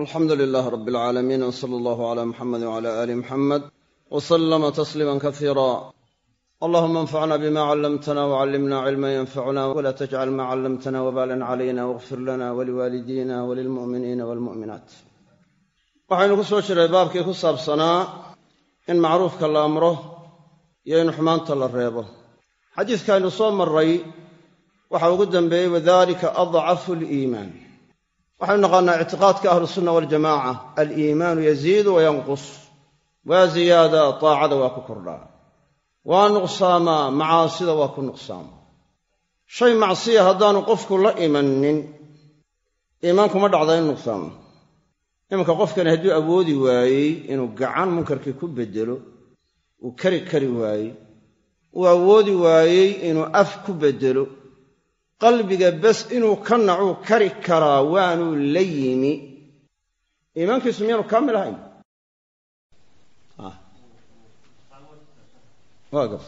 alxamdu lilaah rab alcaalamiin w sala allahu cala muxamedi wcala aali muxamed w salama tasliima kasiira allahuma anfacna bima callamtana wcallimna cilma yanfacuna wla tajcal ma callamtana wbalan calayna wاغfir lana waliwaalidina walilmu'miniina walmu'minaat waxaynu ku soo jiray baabkii ku saabsanaa in macruufka la amro iyo in xumaanta la reebo. Xadiiskaaynu soo maray waxa ugu dambeeyey wadalika adcafu liimaan waxaynu naqaanaa ictiqaadka ahlusunna waljamaca aliimaanu yaziidu wayanqus waa ziyaada taacada waa ku kordhaa. Waa nuqsaamaa macaasida waa ku nuqsaamaa shay macsiya haddaanu qofku la imanin iimaankuma dhacda in nuqsaamo imanka qofkani hadduu awoodi waayey inuu gacan munkarkii ku beddelo uu kari kari waayey. Uu awoodi waayey inuu af ku beddelo qalbiga bes inuu ka nacuu kari karaa waanuu la yimi. Iimaankiisu miyaanu kaamil ahayn? Waa gab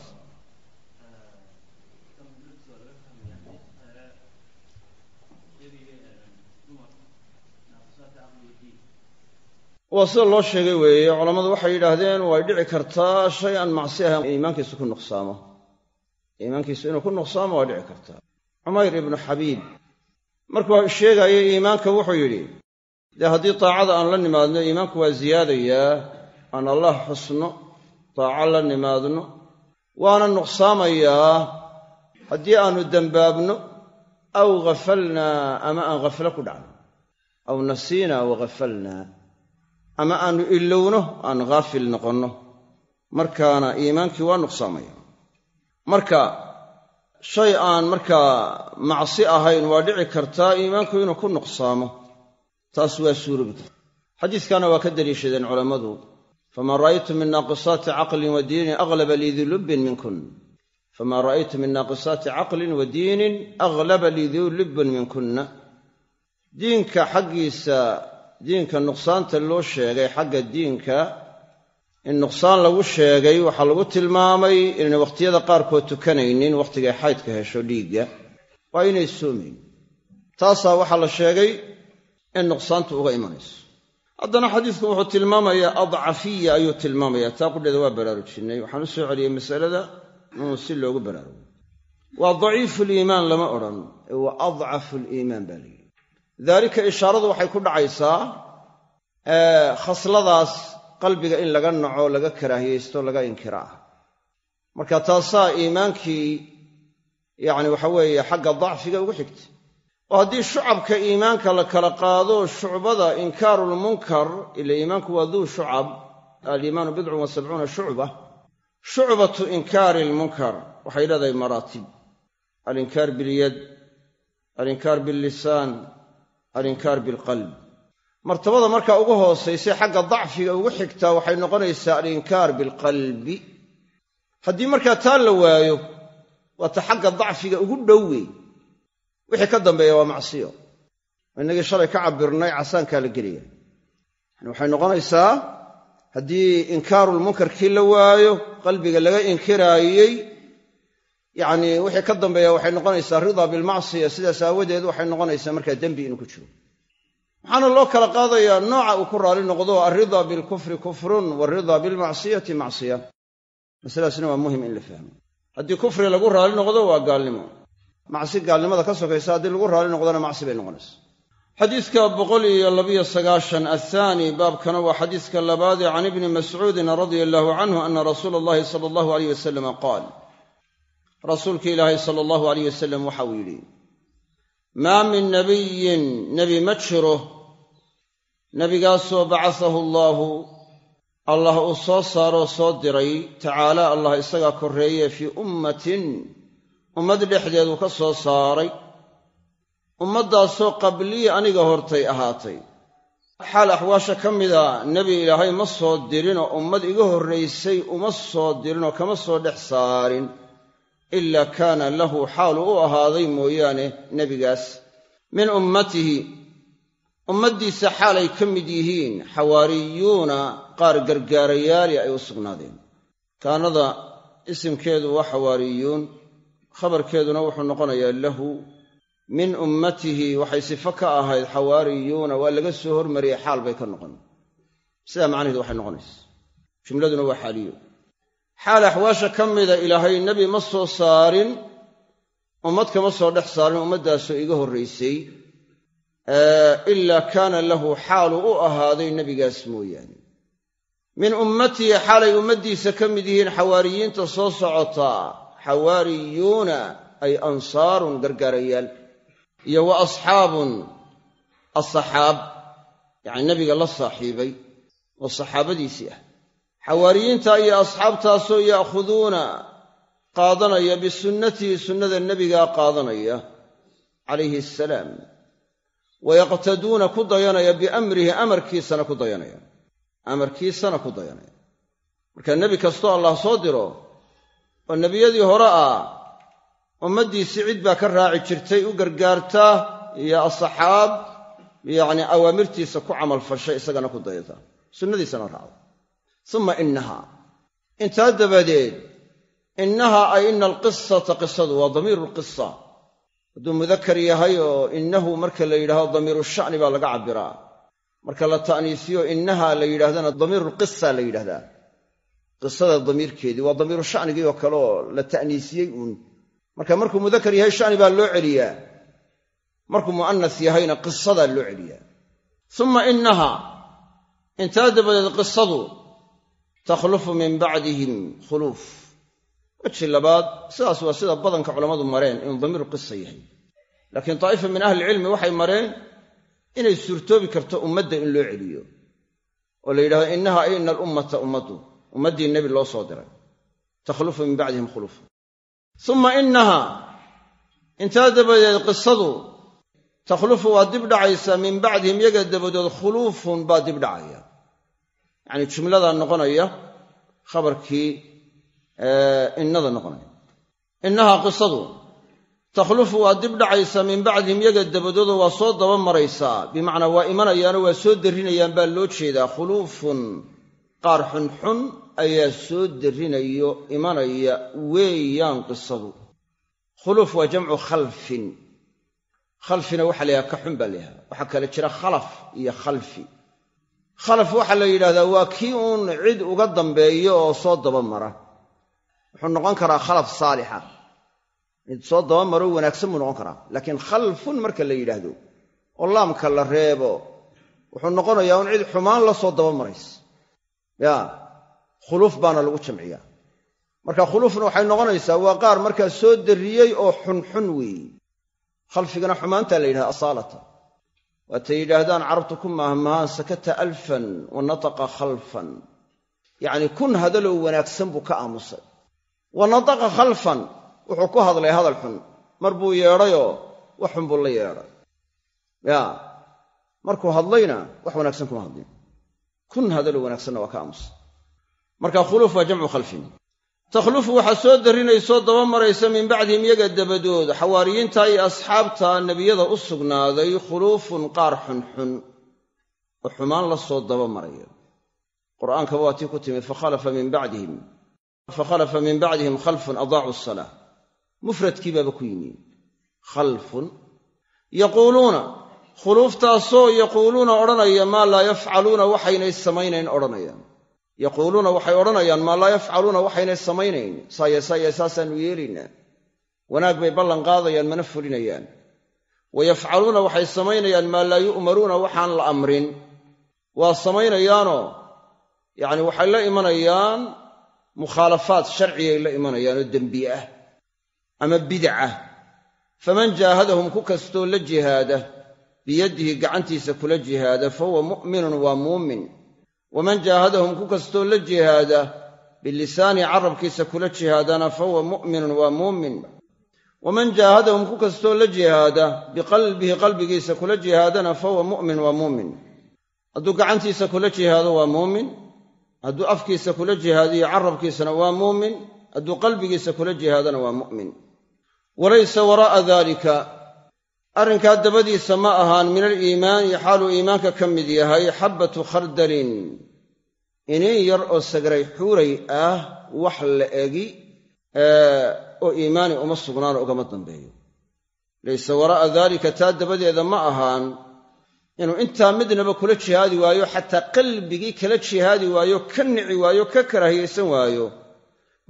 waa sida loo sheegay weeye culammadu waxay yidhaahdeen way dhici kartaa shay aan macsi ahayn iimaankiisu ku nuqsaamo. Iimaankiisu inuu ku nuqsaamo waa dhici kartaa cumayr ibnu xabiib markuu sheegayay iimaanka wuxuu yidhi dee haddii taacada aan la nimaadno iimaanku waa ziyaadayaa aan allah xusno taaco la nimaadno waana nuqsaamayaa haddii aanu dembaabno aw ghafalnaa ama aan ghaflo ku dhacno aw nasiinaa waghafalnaa ama aanu ilowno aan ghaafil noqonno. Markaana iimaankii waa nuqsaamaya. Marka shay aan markaa macsi ahayn waa dhici kartaa iimaanku inuu ku nuqsaamo. Taas waa suurobi karta xadiiskana waa ka deliishadeen culammadu. Faman ra'aytu min naaqisaati caqlin wa diinin aglaba lidii lubbin minkun. Faman ra'aytu min naaqisaati caqlin wa diinin aglaba lidii lubbin minkunna. Diinka xaggiisa diinka nuqsaanta loo sheegay xagga diinka in nuqsaan lagu sheegay waxaa lagu tilmaamay inayna wakhtiyada qaarkood tukanaynin wakhtigay xaydka hesho dhiigga. Waa inay soomayn taasaa waxaa la sheegay in nuqsaantu uga imanayso. Haddana xadiidku wuxuu tilmaamayaa adcafiya ayuu tilmaamayaa. Taa qudheeda waa baraarujinay. Waxaan u soo celiyey masalada inuu si loogu baraarugo. Waa daciifu liimaan lama odhan. Ee waa adcafu liimaan baa layidhi daalika ishaaradu waxay ku dhacaysaa khasladaas qalbiga in laga naco laga karaahiyaysto laga inkira ah marka taasaa iimaankii yacni waxa weeye xagga dacfiga ugu xigta. Oo haddii shucabka iimaanka la kala qaado shucbada inkaarulmunkar ila iimaanku waa duu shucab aliimaanu bidcun wa sabcuuna shucba shucbatu inkaari lmunkar waxay leedahay maraatib. Alinkaar bilyad alinkaar billisaan alinkaar bilqalb martabada markaa ugu hoosaysay xagga dacfiga ugu xigtaa waxay noqonaysaa alinkaar bilqalbi. Haddii markaa taa la waayo waata xagga dacfiga ugu dhowey wixii ka dambeeya waa macsiyo. Innagii shalay ka cabirnay casaankaa la gelaya waxay noqonaysaa haddii inkaarulmunkarkii la waayo qalbiga laga inkiraayey yacni wixii ka dambeeya waxay noqonaysaa ridaa bilmacsiya. Sidaas aawadeed waxay noqonaysaa markaa dembi inuu ku jiro waxaana loo kala qaadayaa nooca uu ku raali noqdo alridaa bilkufri kufrun waalridaa bilmacsiyati macsiya masaladaasna waa muhiim in la fahmo. Haddii kufri lagu raali noqdo waa gaalnimo. Macsi gaalnimada ka sokaysa haddii lagu raali noqdona macsi bay noqonaysa. Xadiiska boqol iyo labiyo sagaashan athaani baabkana waa xadiiska labaade can ibni mascuudin radia allahu canhu ana rasuula allahi sala allahu aleyh wasalama qaal rasuulki ilaahay sala allahu aleyh wasalam waxa uu yidhi maa min nabiyin nebi ma jiro nebigaasoo bacasahu allaahu allah uu soo saaroo soo diray. Tacaala allah isagaa korreeye fii ummatin ummad dhexdeeduu ka soo saaray. Ummaddaasoo qablii aniga hortay ahaatay. Xaal axwaasha ka mida nebi ilaahay ma soo dirinoo ummad iga horraysay uma soo dirinoo kama soo dhex saarin. Ilaa kaana lahu xaalu u ahaaday mooyaane nebigaas. Min ummatihi ummaddiisa xaalay ka mid yihiin xawaariyuuna qaar gargaarayaali ay u sugnaadeen. Kaanada isimkeedu waa xawaariyuun khabarkeeduna wuxuu noqonayaa lahu. Min ummatihi waxay sifo ka ahayd xawaariyuuna waa laga soo hormariyey xaal bay ka noqon. Sidaa macnaheedu waxay noqonaysa jumladuna waa xaaliyo. Xaal axwaasha ka mida ilaahay nebi ma soo saarin ummad kama soo dhex saarin ummaddaasoo iga horraysay ilaa kaana lahu xaalu u ahaaday nebigaas mooyaane. Min ummatihi xaalay ummaddiisa ka mid yihiin xawaariyiinta soo socotaa xawaariyuuna ay ansaarun gargaarayaal iyo wa asxaabun asaxaab yacni nebiga la saaxiibay oo saxaabadiisii ah. Xawaariyiinta iyo asxaabtaasoo ya'khuduuna qaadanaya bisunnatihi sunnada nebigaa qaadanaya calayhi asalaam wayaqtaduuna ku dayanaya biamrihi amarkiisana ku dayanaya. amarkiisana ku dayanaya. Marka nebi kastoo allah soo diro oo nebiyadii hore ah ummaddiisii cid baa ka raaci jirtay u gargaarta iyo asxaab yacni awaamirtiisa ku camalfashay isagana ku dayata. Sunnadiisana raacda uma innaha. Intaa dabadeed innaha ay ina alqisata qisadu waa damiiru lqisa hadduu mudakar yahay oo innahu marka la yidhahdo damiiru sha'ni baa laga cabbiraa. Marka la ta'niisiyo innaha la yidhahdana damiirulqisa la yidhahdaa. Qisada damiirkeedii waa damiiru sha'nigii oo kale oo la ta'niisiyey uun. Marka markuu mudakar yahay sha'ni baa loo celiyaa. Markuu mu'anas yahayna qisadaa loo celiyaa. Uma innaha intaa dabadeed qisadu takhlufu min bacdihim khuluuf weji labaad sidaas waa sida badanka culammadu mareen inuu damiiru qisa yahay. Laakiin daa'ifa min ahlilcilmi waxay mareen inay suurtoobi karto ummadda in loo celiyo oo la yidhahdo innaha ina alummata ummaddu ummaddii nebi loo soo diray takhlufu min bacdihim khuluuf uma innaha intaa dabadeed qisadu takhlufu waa dib dhacaysaa min bacdihim yaga dabadood khuluufun baa dib dhacaya. Yacnii jumladaa noqonaya khabarkii innada noqonaya. Innahaa qisadu takhlufu waa dib dhacaysaa min bacdihim yaga dabadooda waa soo daba maraysaa bimacnaa waa imanayaanoo waa soo darrinayaan baa loo jeedaa. Khuluufun qaar xunxun ayaa soo darrinayo imanaya weeyaan qisadu. Khuluuf waa jamcu khalfin. Khalfina waxaa la yidhaha ka xun baa la waxaa kale jira khalaf iyo khalfi. Khalaf waxaa la yidhahdaa waa kii uun cid uga dambeeyo oo soo daba mara wuxuu noqon karaa khalaf saalixa. Mid soo daba maro wanaagsan buu noqon karaa. Laakiin khalfun marka la yidhaahdo oo laamka la reebo wuxuu noqonayaa un cid xumaan la soo daba maraysa. Ya khuluuf baana lagu jamciyaa. Marka khuluufna waxay noqonaysaa waa qaar markaa soo darriyey oo xunxun weeye khalfigana xumaantaa la yidhahda asaalata. Waatay yidhaahdaan carabtu ku maahmaahaan sakata alfan wa nataqa khalfan. Yacnii kun hadalow wanaagsan buu ka aamusay wa nataqa khalfan wuxuu ku hadlay hadal xun. Mar buu yeedhayoo wax xun buu la yeedhay. Ya markuu hadlayna wax wanaagsan kuma hadlin. Kun hadalow wanaagsanna waa ka aamusay marka khuluuf waa jamcu khalfin. Takhlufu waxaa soo darrinaysoo daba maraysa min bacdihim yaga dabadood. Xawaariyiinta iyo asxaabta nebiyada u sugnaaday khuluufun qaar xunxun oo xumaan la soo daba maraya. Qur'aankaba waa tii ku timid fakhalafa min bacdihim fakhalafa min bacdihim khalfun adaacu asalaa mufradkii baaba ku yimi. Khalfun. Yaquuluuna khuluuftaasoo yaquuluuna odhanaya maa laa yafcaluuna waxaynay samaynayn odhanayaan. Yaquuluuna waxay odhanayaan maa laa yafcaluuna waxaynay samaynayn. Saaya saaya saasaannu yeelaynaa wanaag bay ballan qaadayaan mana fulinayaan. Wa yafcaluuna waxay samaynayaan maa laa yu'maruuna waxaan la amrin. Waa samaynayaanoo yacni waxay la imanayaan mukhaalafaad sharcigay la imanayaan oo dembi ah ama bidcah faman jaahadahum ku kastoo la jihaada biyadihi gacantiisa kula jihaada fahuwa mu'minun waa muumin. Waman jaahadahum ku kastoo la jihaada bilisaani carabkiisa kula jihaadana fahuwa mu'minun waa muumin. Waman jaahadahum ku kastoo la jihaada biqalbihi qalbigiisa kula jihaadana fahuwa mu'min waa muumin. Hadduu gacantiisa kula jihaado waa muumin hadduu afkiisa kula jihaadiyo carabkiisana waa muumin. Hadduu qalbigiisa kula jihaadana waa mu'min. Walaysa waraa'a daalika arrinkaa dabadiisa ma ahaan min aliimaani xaaluu iimaanka ka mid yahay xabbatu khardalin. Inin yar oo sagray xuuray ah wax la egi oo iimaani uma sugnaano ugama dambeeyo. Laysa waraa'a daalika taa dabadeeda ma ahaan inuu intaa midnaba kula jihaadi waayo xataa qalbigii kala jihaadi waayo ka nici waayo ka karaahiyaysan waayo.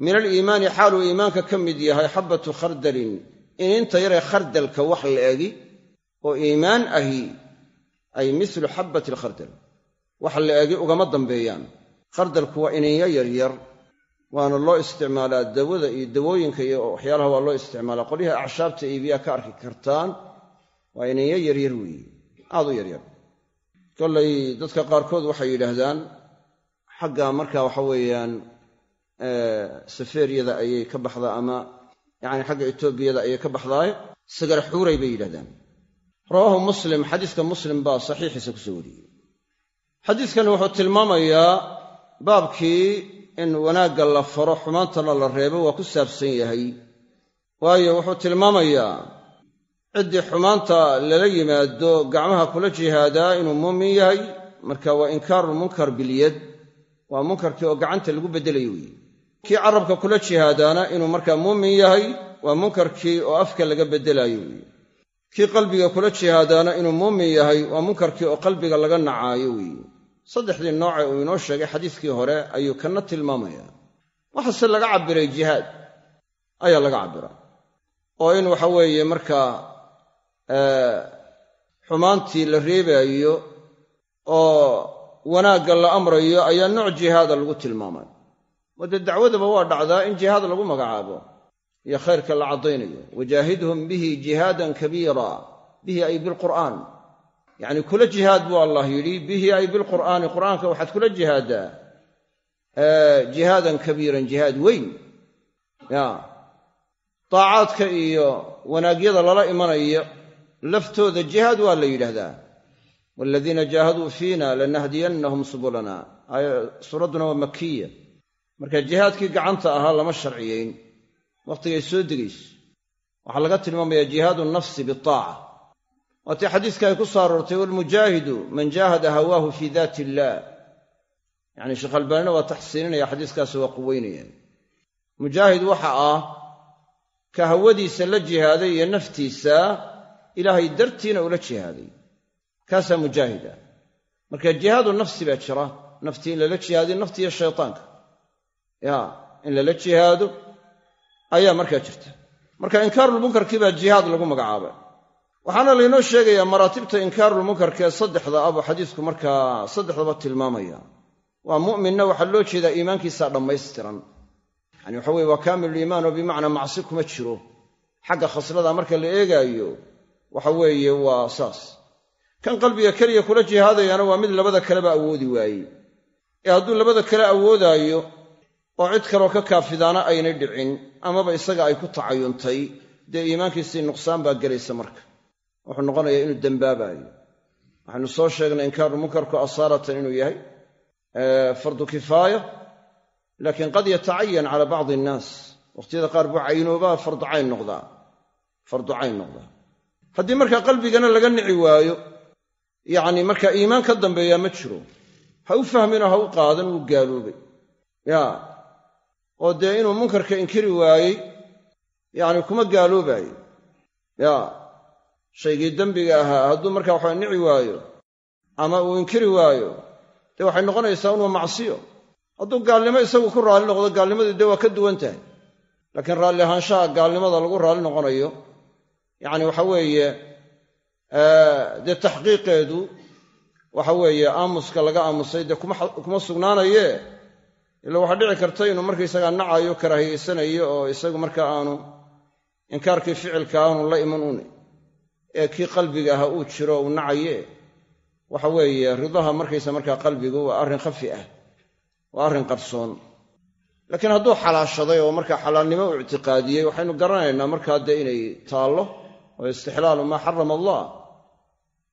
Min aliimaani xaaluu iimaanka ka mid yahay xabbatu khardalin. In inta yaree khardalka wax la egi oo iimaan ahi ay mislu xabbati alkhardal wax la egi ugama dambeeyaan. Khardalku waa ininyo yaryar waana loo isticmaalaa dawada iyo dawooyinka iyo waxyaalaha waa loo isticmaalaa. Qolyaha acshaabta iibiyaa ka arki kartaan waa ininyo yaryar weeye aad u yaryar kollay dadka qaarkood waxay yidhaahdaan xagga marka waxa weeyaan safeeriyada ayay ka baxdaa ama yacni xagga etoobiyada ayay ka baxdaaye sagar xuuray bay yidhahdaan rawaahu muslim xadiiska muslim baa saxiixiisa ku soo wariyey. Xadiidkan wuxuu tilmaamayaa baabkii in wanaagga la faro xumaantana la reebo waa ku saabsan yahay. Waayo wuxuu tilmaamayaa ciddii xumaanta lala yimaado gacmaha kula jihaadaa inuu muumin yahay marka waa inkaarulmunkar bilyad waa munkarkii oo gacanta lagu beddelayo weeye. Kii carabka kula jihaadaana inuu markaa muumin yahay waa munkarkii oo afka laga beddelaayo weeye. Kii qalbiga kula jihaadaana inuu muumin yahay waa munkarkii oo qalbiga laga nacaayo weeye. Saddexdii nooce uu inoo sheegay xadiiskii hore ayuu kanna tilmaamayaa waxaase laga cabbiray jihaad ayaa laga cabbiraa oo in waxa weeye markaa xumaantii la reebaayo oo wanaagga la amrayo ayaa nooc jihaada lagu tilmaamay. Dee dacwadaba waa dhacdaa in jihaad lagu magacaabo. Iyo khayrka la caddaynayo. Wajaahidhum bihi jihaadan kabiira bihi ay bilqur'aan yacni kula jihaad buu allah yidhi bihi ay bilqur'aani qur'aanka waxaad kula jihaaddaa jihaadan kabiiran jihaad weyn. Ya daacaadka iyo wanaagyada lala imanayo laftooda jihaad waa la yidhaahdaa. Waaladiina jaahaduu fiina lanahdiyannahum subulana. Suuradduna waa makiya marka jihaadkii gacanta ahaa lama sharciyayn wakhtigay soo degayso waxaa laga tilmaamayaa jihaadu nafsi bitaaca waatii xadiiska ay ku soo aroortay walmujaahidu man jaahada hawaahu fii daati illaah yacni sheekh albaanina waa taxsiininaya xadiiskaasi waa quweynaya mujaahid waxa ah ka hawadiisa la jihaaday iyo naftiisa ilaahay dartiina ula jihaaday. Kaasaa mujaahid ah marka jihaadu nafsi baa jira. Naftii in lala jihaadiyo naftiiyo shaytaanka. Ya in lala jihaado ayaa markaa jirta. Marka inkaarulmunkarkii baa jihaad lagu magacaabay. Waxaana laynoo sheegayaa maraatibta inkaarulmunkarkee saddexda ah buu xadiisku markaa saddexdaba tilmaamaya. Waa mu'minna waxaa loo jeedaa iimaankiisaa dhammaystiran. Yani waxa weye waa kaamiluliimaan oo bimacnaa macsi kuma jiro. Xagga khaslada marka la eegaayo waxa weeye waa saas. Kan qalbiga keliya kula jihaadayaana waa mid labada kaleba awoodi waayey ee hadduu labada kale awoodaayo oo cid kaloo ka kaafidaana aynay dhicin amaba isaga ay ku tacayuntay dee iimaankiisii nuqsaan baa gelaysa marka. Wuxuu noqonayaa inuu dembaabaayo waxaynu soo sheegnay inkaaru munkarku asaaratan inuu yahay fardu kifaaya laakiin qad yatacayan cala bacdi innaas wakhtiyada qaar buu caynoobaa fardu cayn noqdaa. Fardu cayn noqdaa haddii markaa qalbigana laga nici waayo yacni markaa iimaan ka dambeeyaa ma jiro. Ha u fahminoo ha u qaadan wuu gaaloobay. Ya oo dee inuu munkarka inkiri waayey yacni kuma gaaloobaayo ya shaygii dembiga ahaa hadduu markaa waxaa nici waayo ama uu inkiri waayo dee waxay noqonaysaa unwa macsiyo. Hadduu gaalnimo isagu ku raalli noqdo gaalnimadii dee waa ka duwan tahay. Laakiin raalli ahaanshaha gaalnimada lagu raalli noqonayo yacni waxa weeye dee taxqiiqeedu waxa weeye aamuska laga aamusay dee kuma sugnaanaye? Ila waxaa dhici karta inuu markaysagaa nacayo karaahiyeysanayo oo isagu marka aanu inkaarkii ficilka aanu la iman une ee kii qalbiga aha uu jiro uu nacaye? Waxa weeye ridaha markaysa markaa qalbigu waa arrin khafi ah waa arrin qarsoon. Laakiin hadduu xalaashaday oo markaa xalaalnimo u ictiqaadiyey waxaynu garanaynaa markaa dee inay taallo oo istixlaalu maa xarama allah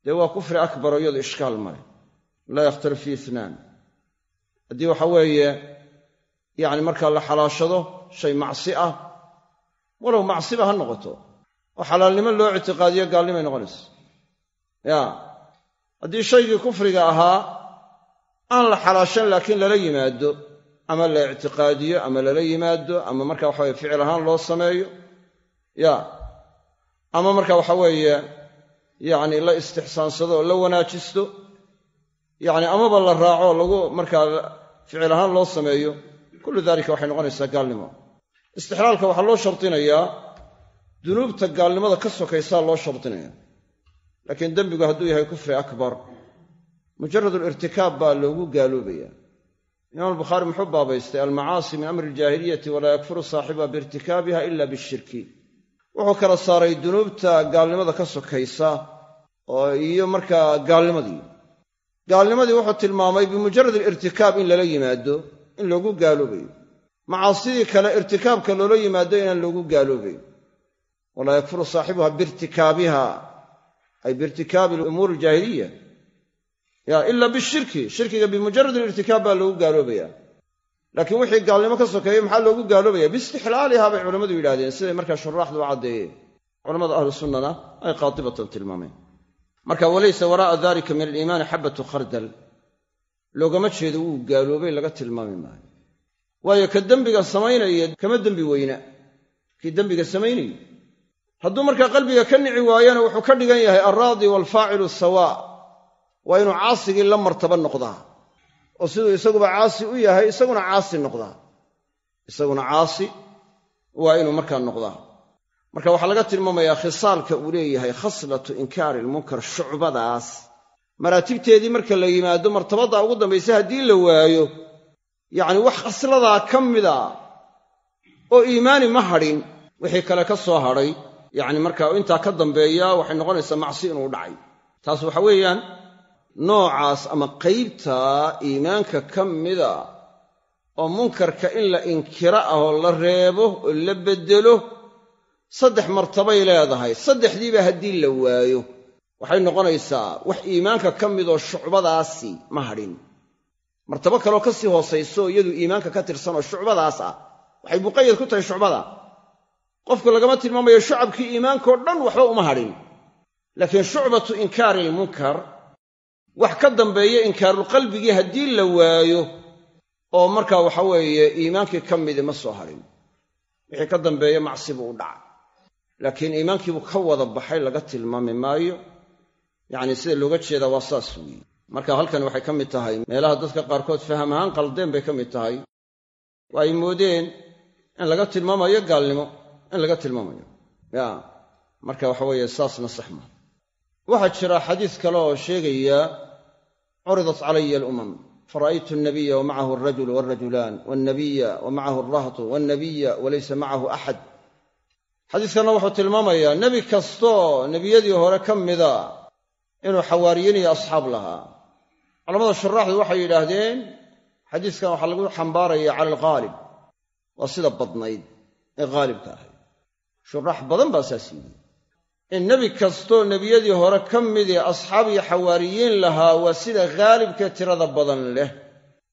dee waa kufri akbaro iyadu ishkaal male laa yakhtalif fii itnaan haddii waxa weeye yacni markaa la xalaashado shay macsi ah walow macsiba ha noqoto oo xalaalnimo loo ictiqaadiyo gaalnimay noqonaysa ya haddii shaygii kufriga ahaa aan la xalaashan laakiin lala yimaado ama la ictiqaadiyo ama lala yimaado ama marka waxaweye ficil ahaan loo sameeyo ya ama marka waxa weeye yacni la istixsaansado oo la wanaajisto yacni amaba la raaco lagu markaa ficil ahaan loo sameeyo kullu dalika waxay noqonaysaa gaalnimo. Istixlaalka waxaa loo shardinayaa dunuubta gaalnimada ka sokaysaa loo shardinaya laakiin dembigu hadduu yahay kufri akbar mujarad alirtikaab baa loogu gaaloobaya imaam albukhaari muxuu baabaystay almacaasi min amri iljaahiliyati walaa yakfuru saaxibuha biirtikaabiha ila bishirki wuxuu kala saaray dunuubta gaalnimada ka sokaysa oo iyo markaa gaalnimadii. Gaalnimadii wuxuu tilmaamay bimujarad alirtikaab in lala yimaado in loogu gaaloobayo. Macaasidii kale irtikaabka loola yimaado inaan loogu gaaloobayn walaa yakfuru saaxibuha biirtikaabiha ay biirtikaabi umuuri aljaahiliya. Ya ila bishirki shirkiga bimujarad alirtikaab baa loogu gaaloobaya laakiin wixii gaalnimo ka sokeeyey maxaa loogu gaaloobaya biistixlaaliha bay culammadu yidhahdeen siday markaa shuraaxdu u caddeeyeen. Culamada ahlu sunnana ay qaatibatan tilmaameen. Marka walaysa waraa'a dalika min aliimaani xabatu khardal. Loogama jeedo wuu gaaloobay laga tilmaami maayo. Waayo ka dembiga samaynaya kama dembi weyna. Kii dembiga samaynayey hadduu markaa qalbiga ka nici waayana wuxuu ka dhigan yahay alraadi waalfaacilu sawaa waa inuu caasigii la martaba noqdaa oo siduu isaguba caasi u yahay isaguna caasi noqdaa. Isaguna caasi waa inuu markaa noqdaa. Marka waxaa laga tilmaamayaa khisaalka uu leeyahay khaslatu inkaari ilmunkar shucbadaas. Maraatibteedii marka la yimaado martabadda ugu dambaysa haddii la waayo yacni wax khasladaa ka mida oo iimaani ma hadhin wixii kale ka soo hadhay. Yacni marka intaa ka dambeeya waxay noqonaysaa macsi inuu dhacay. Taas waxa weeyaan noocaas ama qaybta iimaanka ka mida oo munkarka in la inkiro ah oo la reebo oo la beddelo saddex martabay leedahay. Saddexdiiba haddii la waayo waxay noqonaysaa wax iimaanka ka midoo shucbadaasi ma hadhin. Martabo kaleo ka sii hoosayso iyadu iimaanka ka tirsan oo shucbadaas ah waxay muqayad ku tahay shucbada. Qofku lagama tilmaamayo shucabkii iimaankao dhan waxba uma hadhin. Laakiin shucbatu inkaari ilmunkar wax ka dambeeya inkaarulqalbigii haddii la waayo oo markaa waxa weeye iimaankii ka midi ma soo hadhin wixii ka dambeeya macsi buu u dhacay. Laakiin iimaankiibuu ka wada baxay laga tilmaami maayo. Yacni sida looga jeedaa waa saas weeye. Marka halkan waxay ka mid tahay meelaha dadka qaarkood faham ahaan qaldeen bay ka mid tahay. Oo ay moodeen in laga tilmaamayo gaalnimo in laga tilmaamayo. Ya marka waxa weeye saasna sax maa waxaa jira xadiis kale oo sheegaya curidat calaya alumam fara'aytu alnabiya wa macahu alrajulu walrajulaan walnabiya wa macahu alrahtu walnabiya walaysa macahu axad xadiiskanna wuxuu tilmaamayaa nebi kastoo nebiyadii hore ka mida inuu xawaariyiin iyo asxaab lahaa. Culamada shuraaxdu waxay yidhaahdeen xadiiskan waxaa lagu xambaaraya cala alghaalib waa sida badnayd ee haalibka ahayd shuraax badan baa saas yidhi in nebi kastoo nebiyadii hore ka midii asxaab iyo xawaariyiin lahaa waa sida haalibkee tirada badan leh.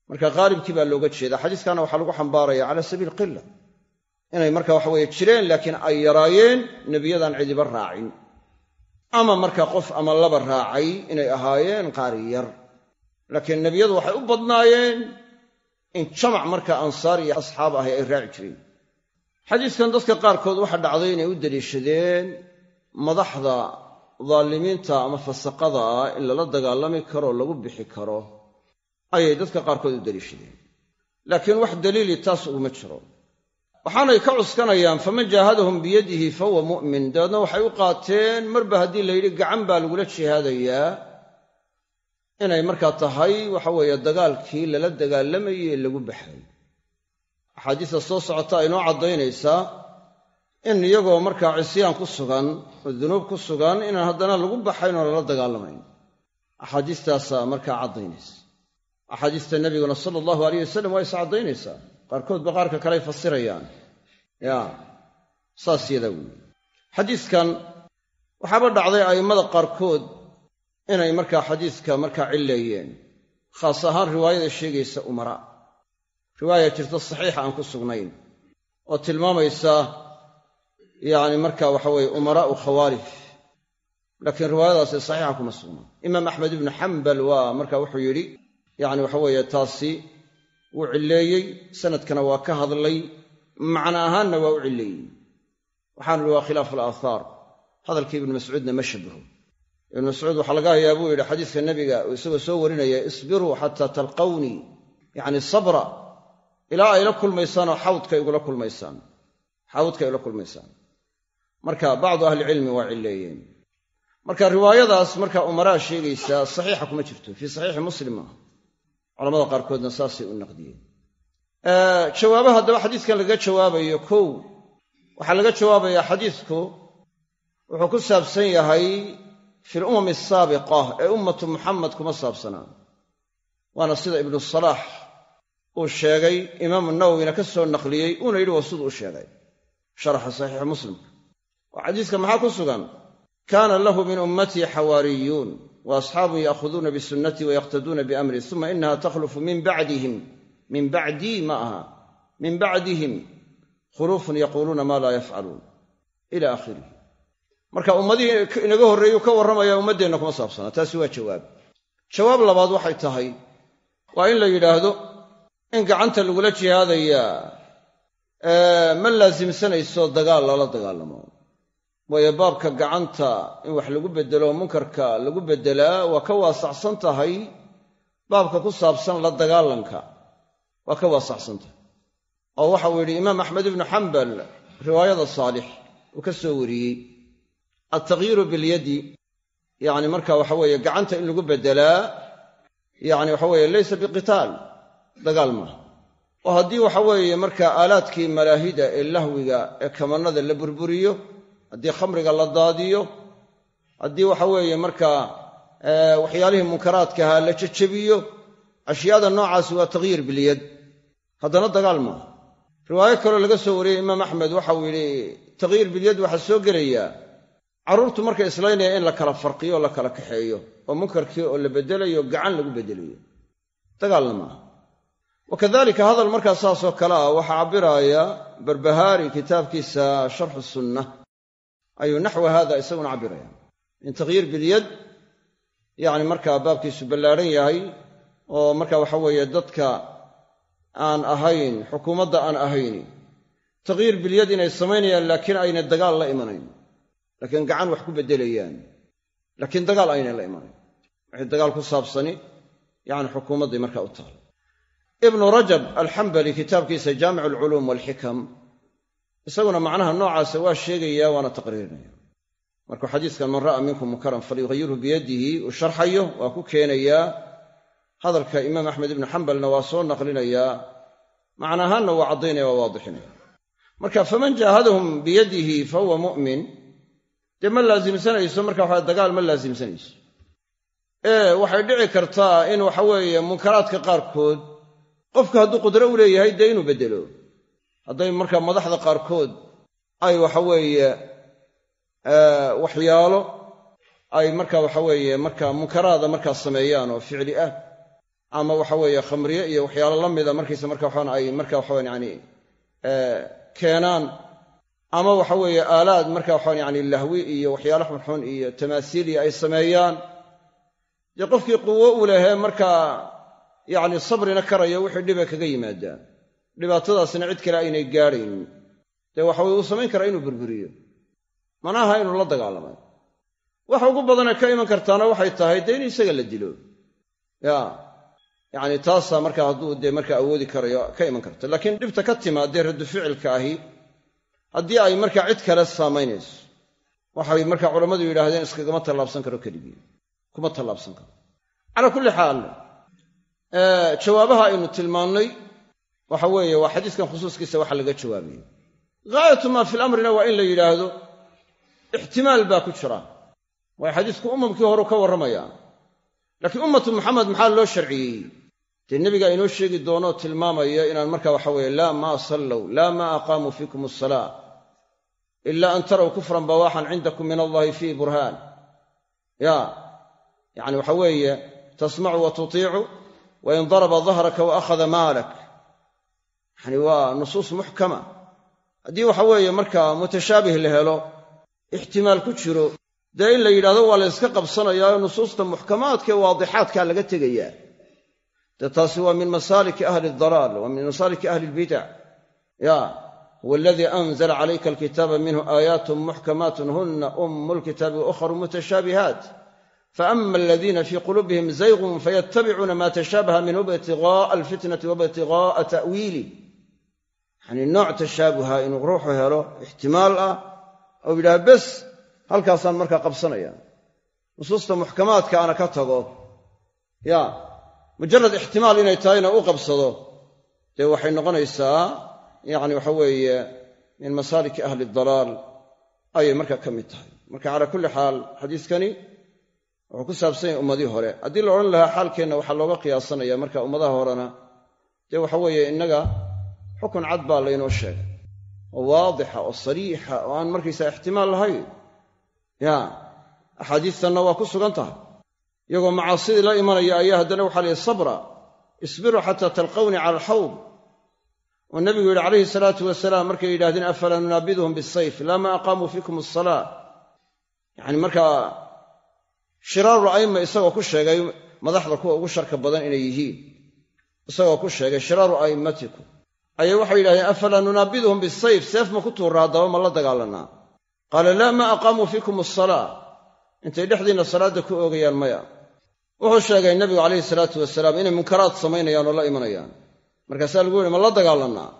Marka haalibkii baa looga jeedaa. Xadiiskana waxaa lagu xambaaraya cala sabiil qila inay marka waxa weye jireen laakiin ay yaraayeen nebiyadaan cidiba raacin. Ama marka qof ama laba raacay inay ahaayeen qaar yar. Laakiin nebiyadu waxay u badnaayeen in jamac marka ansaar iyo asxaab ahi ay raaci jireen. Xadiiskan dadka qaarkood waxa dhacday inay u deliishadeen madaxda daalimiinta ama fasaqada ah in lala dagaalami karoo lagu bixi karo ayay dadka qaarkood u deliishadeen. Laakiin wax daliili taas uguma jiro. Waxaanay ka cuskanayaan faman jaahadahum biyadihi fahuwa mu'min. Dabeedna waxay u qaateen marba haddii la yidhi gacan baa lagula jihaadayaa inay markaa tahay waxa weeye dagaalkii lala dagaalamayey lagu baxay. Axaadiista soo socota inoo caddaynaysaa in iyagoo markaa cisyaan ku sugan oo dunuub ku sugan inaan haddana lagu baxayn oo lala dagaalamayn. Axaadiistaasaa markaa caddaynaysa. Axaadiista nebiguna sala allahu alayh wasalam waa is caddaynaysaa. Qaarkoodba qaarka kaley fasirayaan. Ya saas yadaa weeye. Xadiiskan waxaaba dhacday a'immada qaarkood inay markaa xadiiska markaa cilleeyeen khaas ahaan riwaayada sheegaysa umara. Riwaaya jirta saxiixa aan ku sugnayn oo tilmaamaysa yacni marka waxa weeye umaraa'u khawaalif laakiin riwaayadaasi saxiixa kuma sugnaa imaam axmed ibnu xambal waa marka wuxuu yidhi yacni waxa weeye taasi wuu cilleeyey sanadkana waa ka hadlay macno ahaanna waa u cilleeyey. Waxaanu ihi waa khilaafu alaathaar hadalkii ibnu mascuudna ma shabaho ibnu mascuud waxaa laga hayaa buu yidhi xadiiska nebiga isagoo soo warinaya isbiruu xataa talqawnii yacni sabra. Ilaa ayla kulmaysaanoo xawdka igula kulmaysaan. Xawdka igula kulmaysaan marka bacdu ahlicilmi waa cilleeyeen marka riwaayadaas marka umaraa sheegaysaa saxiixa kuma jirto. Fii saxiixi muslim maaha culamada qaarkoodna saasay u naqdiyeen. Jawaabaha haddaba xadiiskan laga jawaabayo kow waxaa laga jawaabayaa xadiisku wuxuu ku saabsan yahay fi lumami asaabiqa ee ummatu muxamed kuma saabsanaa waana sida ibnu salaax uu sheegay imaamu nawowina ka soo naqliyey uuna yidhi waa siduu u sheegay. Sharaxa saxiixi muslimka oo xadiiska maxaa ku sugan? Kaana lahu min ummatii xawaariyuun wa asxaabun ya'khuduuna bisunnatii wayaqtaduuna biamri uma inaha takhlufu min bacdihim min bacdii ma aha min bacdihim khuluufun yaquuluuna maa laa yafcaluun ila aakhirih marka ummadihii inaga horreeyuu ka warramaya ummaddeenna kuma saabsanaa taasi waa jawaab. Jawaab labaad waxay tahay waa in la yidhaahdo in gacanta lagula jihaadayaa ma laasimsanayso dagaal lala dagaalamo waayo baabka gacanta in wax lagu beddelo munkarka lagu beddelaa waa ka waasacsan tahay baabka ku saabsan la dagaalanka. Waa ka waasacsan tahay. Oo waxauu yidhi imaam axmed ibnu xambal riwaayada saalix uu ka soo wariyey. Altakhyiiru bilyadi yacni marka waxa weeye gacanta in lagu beddelaa yacni waxa weeye laysa biqitaal dagaal maaha. Oo haddii waxa weeye marka aalaadkii malaahida ee lahwiga ee kamannada la burburiyo haddii khamriga la daadiyo haddii waxa weeye markaa waxyaalihii munkaraadka ahaa la jejebiyo ashyaada noocaasi waa takhyiir bilyad haddana dagaal maaha riwaayo kaloo laga soo wariyey imaam axmed waxauu yidhi takhyiir bilyad waxaa soo gelayaa. Carruurtu markay islaynaya in la kala farqiyo oo la kala kaxeeyo oo munkarkii oo la beddelayo gacan lagu beddelayo dagaalna maaha wa kadalika hadal markaa saasoo kale ah waxaa cabbiraaya barbahaari kitaabkiisa sharxu sunna ayuu naxwa haada isaguna cabbiraya. In takhyiir bilyad yacni markaa baabkiisu ballaadhan yahay oo marka waxa weeye dadka aan ahayn xukuumadda aan ahayn takhyiir bilyad inay samaynayaan laakiin aynay dagaal la imanayn. Laakiin gacan wax ku beddelayaan. Laakiin dagaal aynay la imanayn. Wixii dagaal ku saabsani yacni xukuumadday markaa u taal. Ibnu rajab alxambali kitaabkiisa jaamicu alculuum walxikam isaguna macnaha noocaasa waa sheegaya waana taqriirinaya markuu xadiiskan man ra'a minkum munkaran falyughayirhu biyadihi uu sharxayo waa ku keenayaa hadalka imaam axmed ibnu xambalna waa soo naqlinayaa macna ahaanna waa caddaynaya waa waadixinaya. Marka faman jaahadahum biyadihi fa huwa mu'min dee ma laasimsanayso marka waxa dagaal ma laasimsanayso ee waxay dhici kartaa in waxa weeye munkaraadka qaarkood qofku hadduu qudro u leeyahay dee inuu beddelo hadday markaa madaxda qaarkood ay waxa weeye waxyaalo ay marka waxa weeye marka munkaraada markaa sameeyaan oo ficli ah ama waxa weeye khamriye iyo waxyaalo la mida markiisa marka waxaan ay marka waxawan yani keenaan ama waxa weeye aalaad marka waxaan yani lahwi iyo waxyaalo xunxun iyo tamaasiiliya ay sameeyaan. Dee qofkii quwo u lehee markaa yacni sabrina karaya wixii dhiba kaga yimaadaan dhibaatadaasna cid kale aynay gaadhayn dee waxa uu samayn karaa inuu burburiyo. Mana aha inuu la dagaalamay. Waxa ugu badanee ka iman kartaana waxay tahay dee in isaga la dilo. Ya yacni taasaa markaa hadduu dee markaa awoodi karayo ka iman karta. Laakiin dhibta ka timaadee raddu ficilka ahi haddii ay markaa cid kale saamaynayso waxay markaa culammadu yidhaahdeen iskagama tallaabsan karo keligii kuma tallaabsan karo. Calaa kulli xaal jawaabaha aynu tilmaannay waxa weeye waa xadiiskan khusuuskiisa waxa laga jawaabayay gaayatu maa fi lamrina waa in la yidhaahdo ixtimaal baa ku jira. Waayo xadiisku umamkii horeu ka warramaya laakiin ummatu maxamed maxaa loo sharciyey? Dee nebigaa inoo sheegi doonoo tilmaamaya inaan marka waxa weeye laa maa sallow laa maa aqaamuu fiikum asalaa ila an taraw kufran bawaaxan cindakum min allahi fiihi burhaan. Ya yacni waxa weeye tasmacu wa tutiicu wain daraba dahraka wa akhada maalak yani waa nusuus muxkama. Haddii waxa weeye markaa mutashaabih la helo ixtimaal ku jiro dee in la yidhahdo waa la yska qabsanayaa nusuusta muxkamaadka ee waadixaadkaa laga tegayaa. Dee taasi waa min masaaliki ahli dalaal waa min masaaliki ahli lbidac ya huwa aladii anzala calayka alkitaaba minhu aayaatun muxkamaatun huna ummu lkitaabi waukharu mutashaabihaat faama aladiina fii quluubihim zaygun fayatabicuuna ma tashaabaha minhu ibtiga'a alfitnati waibtiga'a ta'wiili yacnii nooc tashaabuha inuu ruuxu helo ixtimaal ah ou yidhaha bes halkaasaan markaa qabsanaya nusuusta muxkamaadka ana ka tago. Ya mujarad ixtimaal inay tahayna u qabsado. Dee waxay noqonaysaa yacni waxa weeye min masaaliki ahli dalaal ayay markaa ka mid tahay. Marka calaa kulli xaal xadiiskani wuxuu ku saabsan yahay ummadii hore. Haddii la odhan lahaa xaalkeenna waxaa looga qiyaasanaya marka ummadaha horena. Dee waxa weeye innaga xukun cad baa laynoo sheegay oo waadixa oo sariixa oo aan markaysaa ixtimaal lahayn. Ya axaadiistanna waa ku sugan tahay. Iyagoo macaasidii la imanaya ayaa haddana waxaa layihi sabra isbiruu xataa talqawnii cala alxawd oo nebigu yidhi calayhi salaatu wasalaam markay yidhahdeen afalaa nunaabiduhum bisayf laa ma aqaamuu fiikum asalaa yacni markaa shiraaru a'imma isagoo ku sheegay madaxda kuwa ugu sharka badan inay yihiin. Isagoo ku sheegay shiraaru a'immatikum ayay waxay yidhahdeen afalaa nunaabiduhum bisayf seef ma ku haddaba ma la dagaalanaa. Qaala laa ma aqaamuu fiikum asalaa intay dhexdiinna salaadda ku oogayaan maya. Wuxuu sheegay nebigu calayhi salaatu wasalaam inay munkaraad samaynayaan oo la imanayaan. Markaasaa lagu yihi ma la dagaalanaa.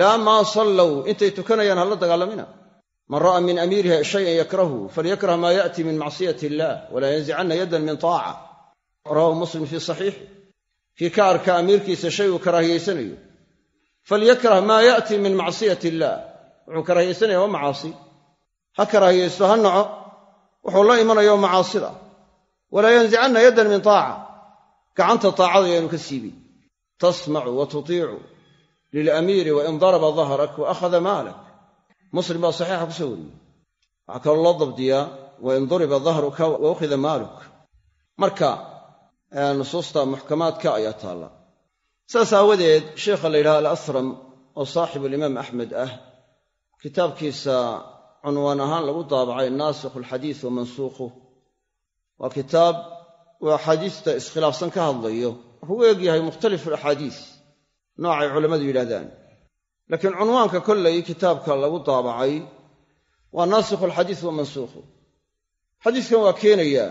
Laa maa sallow intay tukanayaan ha la dagaalamina. Man ra'a min amiirihi shayan yakrahu falyakrah maa ya'ti min macsiyati illaah walaa yanzicanna yaddan min taaca. Rawahu muslim fii saxiixi kii ka arka amiirkiisa shay uu karaahiyaysanayo falyakrah maa ya'ti min macsiyati illaah wuxuu karaahiyaysanaya waa macaasi. Ha karaahiyaysto ha naco. Wuxuu la imanayo macaasida. Walaa yanzicanna yaddan min taaca. Gacanta taacada yaanu ka siibin. Tasmacu wa tutiicu lilamiiri wain daraba dahrak wa akhada maalak. Muslim baa saxiixa ku soo wariyey. Waxaa kaloo loo dabdiyaa wain duriba dahruka wa ukhida maaluk. Marka nusuusta muxkamaadka ayaa taalla saas aawadeed sheikha la yidhaha alasram oo saaxibu alimaam axmed ah kitaabkiisa cunwaan ahaan lagu daabacay naasikhu alxadiis wa mansuukhuh waa kitaab uu axaadiista iskhilaafsan ka hadlayo. Wuxuu u egyahay mukhtalifu alaxaadiis noocay culammadu yidhahdaan laakiin cunwaanka kollay kitaabka lagu daabacay waa naasikhu alxadiis wa mansuukhu. Xadiiskan waa keenayaa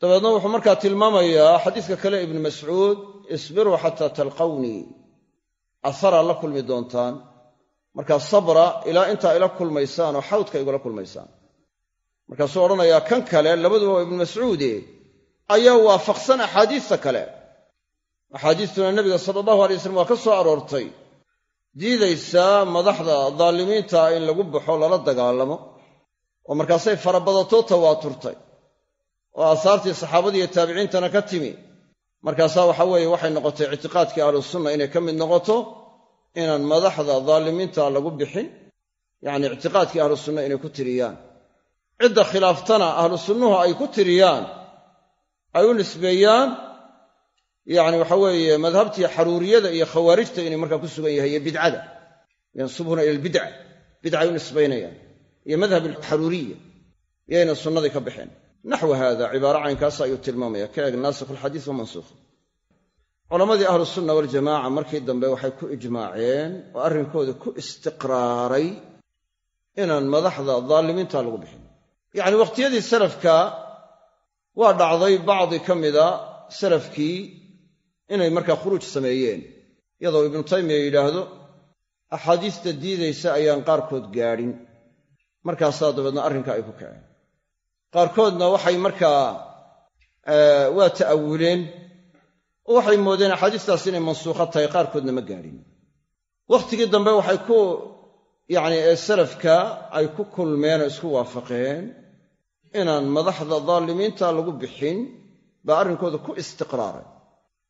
dabeedna wuxuu markaa tilmaamayaa xadiiska kale ibnu mascuud isbiruu xataa talqawnii aharaa la kulmi doontaan. Markaa sabra ilaa intaa ila kulmaysaan oo xawdka igula kulmaysaan. Markaasuu odhanayaa kan kale labaduba waa ibnu mascuude ayaa waafaqsan axaadiista kale. Axaadiistuna nebiga sala allahu alay waslam waa ka soo aroortay. Diidaysaa madaxda daalimiinta in lagu baxo lala dagaalamo. Oo markaasay farabadatoo tawaaturtay oo aasaartii saxaabadiiyo taabiciintana ka timi. Markaasaa waxa weeye waxay noqotay ictiqaadkii ahlusunna inay ka mid noqoto inaan madaxda daalimiinta lagu bixin yacni ictiqaadkii ahlu sunna inay ku tiriyaan. Cidda khilaaftana ahlu sunnuhu ay ku tiriyaan ay u nisbeeyaan yacni waxa weeye madhabtii xaruuriyada iyo khawaarijta inay markaa ku sugan yahay iyo bidcada yansubuna ila albidca bidcay u nisbaynayaan iyo madhab alxaruuriya iyayna sunnadii ka baxeen naxwu haada cibaaro caynkaas ayuu tilmaamaya ka eeg naasikhu alxadiis wa mansuukh culammadii ahlusunna waljamaaca markii dambe waxay ku ijmaaceen oo arrinkooda ku istiqraaray inaan madaxda daalimiinta lagu bixin yacni wakhtiyadii salafka waa dhacday bacdi ka mida salafkii inay markaa khuruuj sameeyeen iyadoo ibnu taymiya yidhaahdo axaadiista diidaysa ayaan qaarkood gaadhin markaasaa dabeedna arrinka ay ku kaceen qaarkoodna waxay markaa waa ta'awuleen oo waxay moodeen axaadiistaas inay mansuukho tahay qaarkoodna ma gaadhin wakhtigii dambe waxay ku yacni ee salafka ay ku kulmeen oo isku waafaqeen inaan madaxda daalimiinta lagu bixin baa arrinkooda ku istiqraaray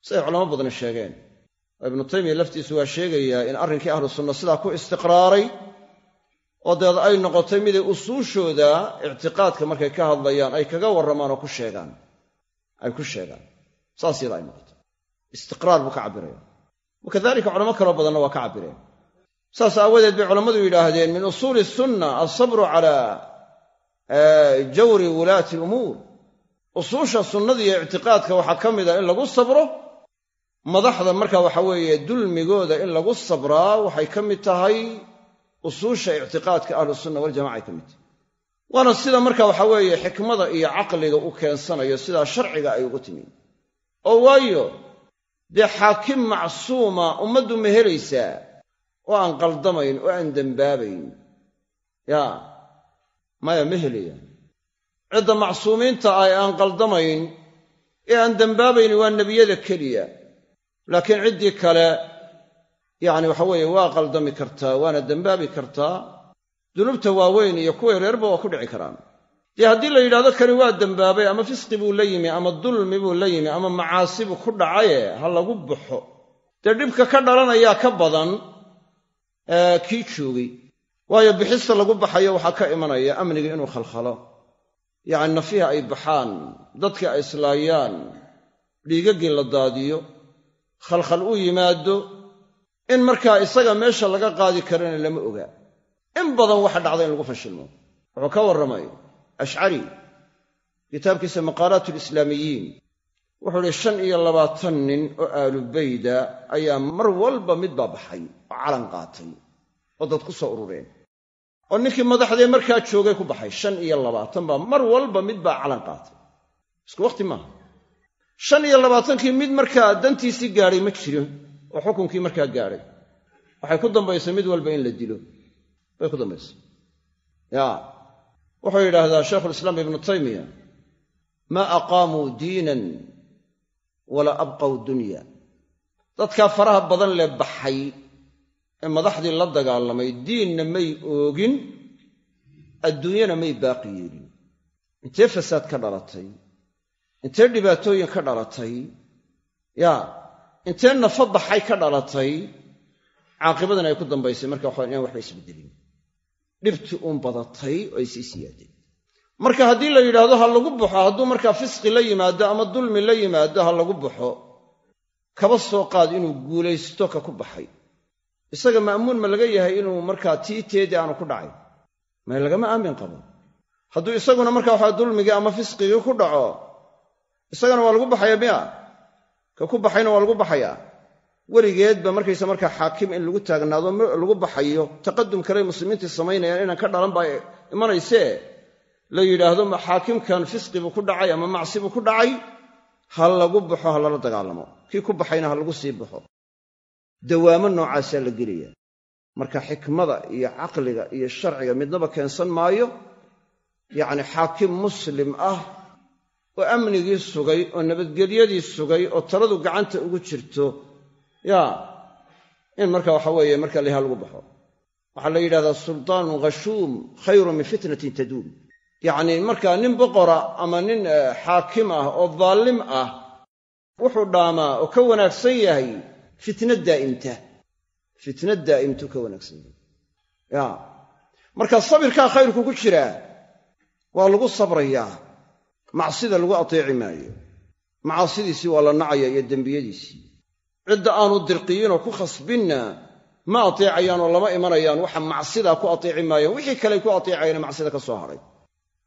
siday culamo badani sheegeen. Ibnu taymiya laftiisu waa sheegayaa in arrinkii ahlu sunna sidaa ku istiqraaray oo deed ay noqotay miday usuushooda ictiqaadka markay ka hadlayaan ay kaga warramaan oo ku sheegaan. Ay ku sheegaan. Saas yada ay noqotay. Istiqraar buu ka cabbiraya. Wakadalika culamo kaloo badanna waa ka cabbireen. Saas aawadeed bay culammadu yidhaahdeen min usuuli sunna alsabru calaa jawri wulaati lumuur usuusha sunnada iyo ictiqaadka waxaa ka mida in lagu sabro madaxda marka waxa weeye dulmigooda in lagu sabraa waxay ka mid tahay usuusha ictiqaadka ahlusunna waljamaca ay ka mid. Tahy waana sida marka waxa weeye xikmada iyo caqliga u keensanayo sidaa sharciga ay ugu timi. Oo waayo dee xaakim macsuuma ummaddu ma helaysaa? Oo aan qaldamayn oo aan dembaabayn yaa maya ma helayaan cidda macsuumiinta ah aan qaldamayn ee aan dembaabayn waa nebiyada keliya. Laakiin ciddii kale yacni waxa weeye waa qaldami kartaa waana dembaabi kartaa. Dunuubta waaweyn iyo kuwa yareerba waa ku dhici karaan. Dee haddii la yidhahdo kani waa dembaabay ama fisqi buu la yimi ama dulmi buu la yimi ama macaasi buu ku dhacaye ha lagu baxo. Dee dhibka ka dhalanayaa ka badan kii joogay. Waayo bixista lagu baxayo waxaa ka imanaya amniga inuu khalkhalo. Yacni nafiha ay baxaan dadka ay islaayaan dhiigaggii la daadiyo khalkhal u yimaado in markaa isaga meesha laga qaadi karana lama oga. In badan waxa dhacda in lagu fashilmo. Wuxuu ka warramay ashcari kitaabkiisa maqaalaat alislaamiyiin wuxuu idhi shan iyo labaatan nin oo aalubayda ayaa mar walba mid baa baxay oo calan qaatay oo dad ku soo urureen. Oo ninkii madaxdee markaa joogay ku baxay shan iyo labaatan baa mar walba mid baa calan qaatay. Isku wakhti maaha. Shan iyo labaatankii mid markaa dantiisii gaadhay ma jirin oo xukunkii markaa gaadhay waxay ku dambaysay mid walba in la dilo. Bay ku dambaysay ya. Wuxuu yidhaahdaa shaykhulislaam ibnu taymiya maa aqaamuu diinan wala abqaw dunya. Dadkaa faraha badan lee baxay ee madaxdii la dagaalamay diinna may oogin adduunyana may baaqi yeelin. Intee fasaad ka dhalatay? Intee dhibaatooyin ka dhalatay? Ya intee nafa baxay ka dhalatay caaqibadan ay ku dambaysay. Marka waxaa inaan waxba isbedelin dhibti uun badatay oo ay sii siyaadeen. Marka haddii la yidhaahdo ha lagu baxo hadduu markaa fisqi la yimaado ama dulmi la yimaado ha lagu baxo kaba soo qaad inuu guulaysto ka ku baxay. Isaga ma'muun ma laga yahay inuu markaa tiiteedii aanu ku dhacay. May lagama aamin qabo. Hadduu isaguna markaa waxaa dulmigii ama fisqigii ku dhaco isagana waa lagu baxaya miya ka ku baxayna waa lagu baxayaa weligeedba markaysa markaa xaakim in lagu taagnaado lagu baxayo. Taqadum kale muslimiintii samaynayaan inaan ka dhalan baa imanaysee? La yidhaahdo xaakimkan fisqi buu ku dhacay ama macsi buu ku dhacay? Ha lagu baxo ha lala dagaalamo. Kii ku baxayna ha lagu sii baxo. Dawaamo noocaasaa la gelaya. Marka xikmada iyo caqliga iyo sharciga midnaba keensan maayo. Yacni xaakim muslim ah oo amnigii sugay oo nabadgelyadii sugay oo taladu gacanta ugu jirto ya in marka waxa weeye marka liha lagu baxo. Waxaa la yidhahdaa sultaanun khashuum khayru min fitnatin taduum. Yacni markaa nin boqora ama nin xaakim ah oo daallim ah wuxuu dhaamaa oo ka wanaagsan yahay fitna daa'imta. Fitna daa'imtuu ka wanaagsan yahay. Ya marka sabirkaa khayrku ku jiraa waa lagu sabrayaa macsida lagu ateeci maayo. Macaasidiisii waa la nacaya iyo dembiyadiisii cidda aanu dirqiyinoo ku khasbinna ma ateecayaan oo lama imanayaan. Waxa macsidaa ku ateeci maayaan wixii kaley ku ateecayana macsida ka soo hadhay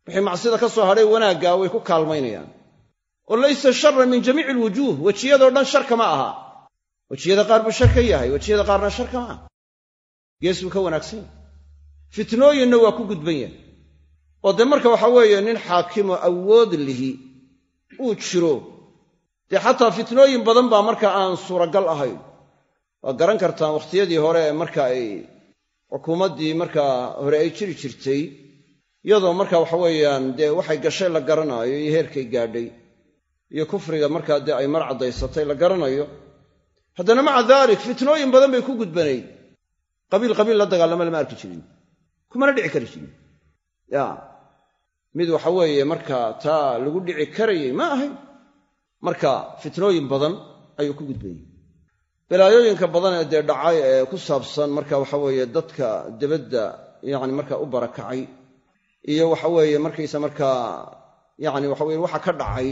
wixii macsida ka soo hadhay wanaaggaa way ku kaalmaynayaan. Oo laysa shara min jamiici alwujuuh wejiyadoo dhan sharka ma aha. Wejiyada qaar buu shar ka yahay wejiyada qaarna sharka ma aha. Gees buu ka wanaagsan. Yahay fitnooyinna waa ku gudban yahay oo dee marka waxa weeye nin xaakimoo awood lihi uu jiro dee xataa fitnooyin badan baa marka aan suuragal ahayn. Waa garan kartaan wakhtiyadii hore ee marka ay xukuumaddii markaa hore ay jiri jirtay iyadoo marka waxa weeyaan dee waxay gashay la garanaayo iyo heerkay gaadhay iyo kufriga markaa dee ay mar caddaysatay la garanayo. Haddana maca daalik fitnooyin badan bay ku gudbanayd. Qabiil qabiil la dagaalamo lama arki jirin. Kumana dhici kari jirin. Ya mid waxa weeye marka taa lagu dhici karayay ma ahayn. Marka fitnooyin badan ayuu ku gudbayey balaayooyinka badan ee dee dhacay ee ku saabsan marka waxa weeye dadka debadda yacni marka u barakacay iyo waxa weeye markaysa markaa yacni waxa weye waxa ka dhacay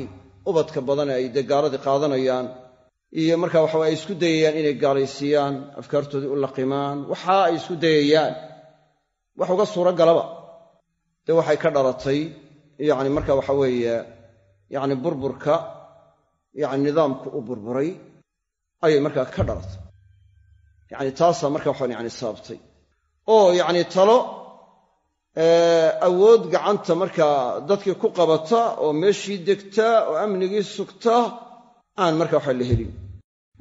ubadka badan ee ay dee gaaladii qaadanayaan iyo marka waxa weye ay isku dayayaan inay gaalaysiiyaan afkaartoodii u laqimaan waxa ay isku dayayaan. Wax uga suuro galaba dee waxay ka dhalatay yacni marka waxa weeye yacni burburka yacni nidaamku u burburay ayay markaa ka dhalatay. Yacni taasaa marka waxaan yani sababtay. Oo yacni talo awood gacanta markaa dadkii ku qabata oo meeshii degta oo amnigii sugta aan marka waxa la helin.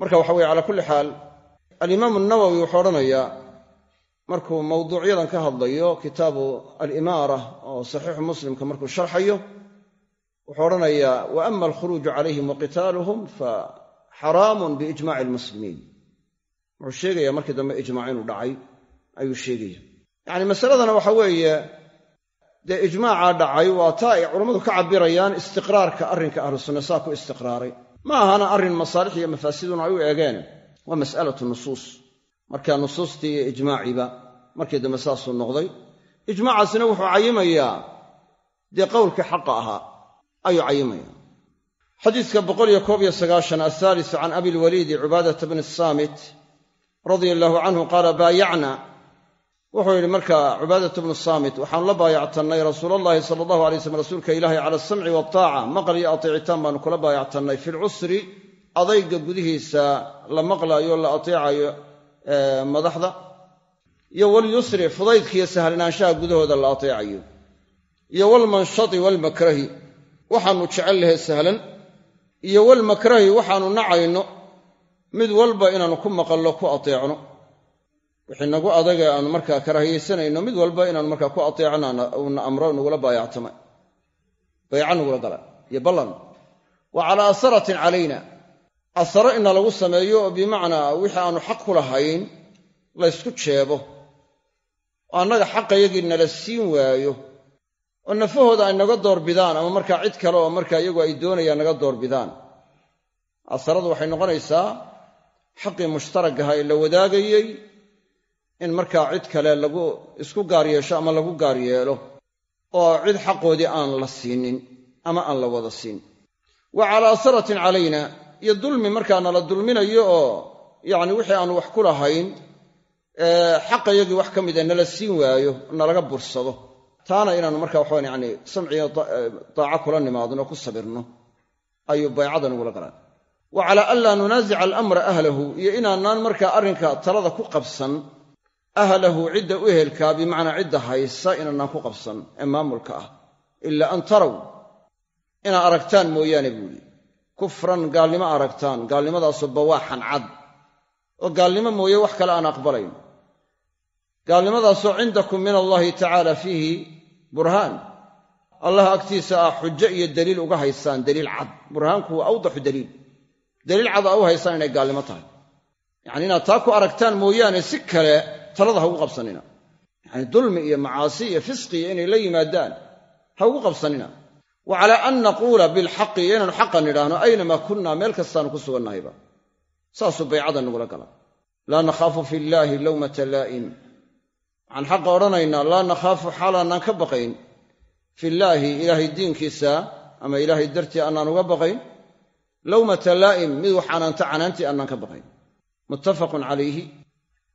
Marka waxa weye calaa kulli xaal alimaamu nawowi wuxuu odhanayaa markuu mawduucyadan ka hadlayo kitaabu alimaara oo saxiixu muslimka markuu sharxayo wuxuu odhanayaa wa ama alkhuruuju calayhim wa qitaaluhum fa xaraamun biijmaci almuslimiin. Wuxuu sheegaya markii dambe ijmaac inuu dhacay ayuu sheegaya yacni masaladana waxa weeye dee ijmaacaa dhacay waa taa ay culammadu ka cabirayaan istiqraarka arrinka ahlu sunna saa ku istiqraaray. Ma ahana arrin masaalix iyo mafaasidun ay u eegeen waa mas'alatu nusuus marka nusuustii iyo ijmaaciiba markii dambe saasuu noqday. Ijmaacaasina wuxuu cayimayaa dee qowlkii xaqa ahaa ayuu cayimaya sagaashan ahaalisu can abilwaliidi cubaadata bni saamit radia allaahu canhu qaala baayacna. Wuxuu yidhi marka cubaadatu bnu saamit waxaanu la baayactannay rasuulallaahi sala allahu alay slam rasuulka ilaahay cala asamci waltaaca maqal iyo ateecitaan baanu kula baayactannay. Fi lcusri adayga gudihiisa la maqlaayo la ateecayo madaxda iyo walyusri fudaydkiiyo sahlanaanshaha gudahooda la ateecayo. Iyo walmanshati walmakrahi waxaanu jecel lahay sahlan. Iyo walmakrahi waxaanu nacayno. Mid walba inaannu ku maqallo ku ateecno. Wixii nagu adaga aanu markaa karaahiyaysanayno mid walba inaanu markaa ku ateecno uuna amro nagula baayactama bayca nagula gala iyo ballan. Wa calaa asaratin calayna asaro ina lagu sameeyo oo bimacnaa wixii aanu xaq ku lahayn laysku jeebo. Oo annaga xaqayagii nala siin waayo. Oo nafahooda ay naga doorbidaan ama markaa cid kale oo markaa iyagu ay doonayaan naga doorbidaan asaradu waxay noqonaysaa xaqii mushtaragaha ee la wadaagayey in markaa cid kale lagu isku gaar yeesho ama lagu gaar yeelo oo cid xaqoodii aan la siinin ama aan la wada siin. Wa calaa asaratin calayna iyo dulmi markaa nala dulminayo oo yacni wixii aanu wax ku lahayn xaqayagii wax ka mida nala siin waayo nalaga bursado. Taana inaanu marka waxaan yani samciga daaco kula nimaadno ku sabirno ayuu baycada nagula galaan. Wa calaa an laa nunaasica alamra ahlahu iyo inaanaan markaa arrinka talada ku qabsan ahlahu cidda u ehelkaa bimacnaa cidda haysa inaanaan ku qabsan ee maamulka ah. Ilaa an taraw inaad aragtaan mooyaane buuhi kufran gaalnimo aragtaan gaalnimadaasoo bawaaxan cad oo gaalnimo mooye wax kale aan aqbalayn. gaalnimadaasoo cindakum min allaahi tacaala fiihi burhaan. Allah agtiisa ah xujo iyo daliil uga haysaan daliil cad. Burhaanku waa awdaxu daliil. Daliil cad aa u haysaan inay gaalnimo tahay. Yacni inaad taa ku aragtaan mooyaane si kale talada ha ugu qabsanina. Yacni dulmi iyo macaasi iyo fisqi iyo inay la yimaadaan ha ugu qabsanina wa calaa an naquula bilxaqi inaanu xaqa nidhaahno aynamaa kunnaa meel kastaanu ku sugannahayba. Saasuu baycada nagula gala. Laa nakhaafu fi illaahi lowmata laa'im waxaan xaqa odhanaynaa laa nakhaafu xaalaannaan ka baqayn. Fillaahi ilaahay diinkiisa ama ilaahay dartii annaan uga baqayn. Lowmata laa'im mid wax canaanta canaantii annaan ka baqayn. Muttafaqun calayhi.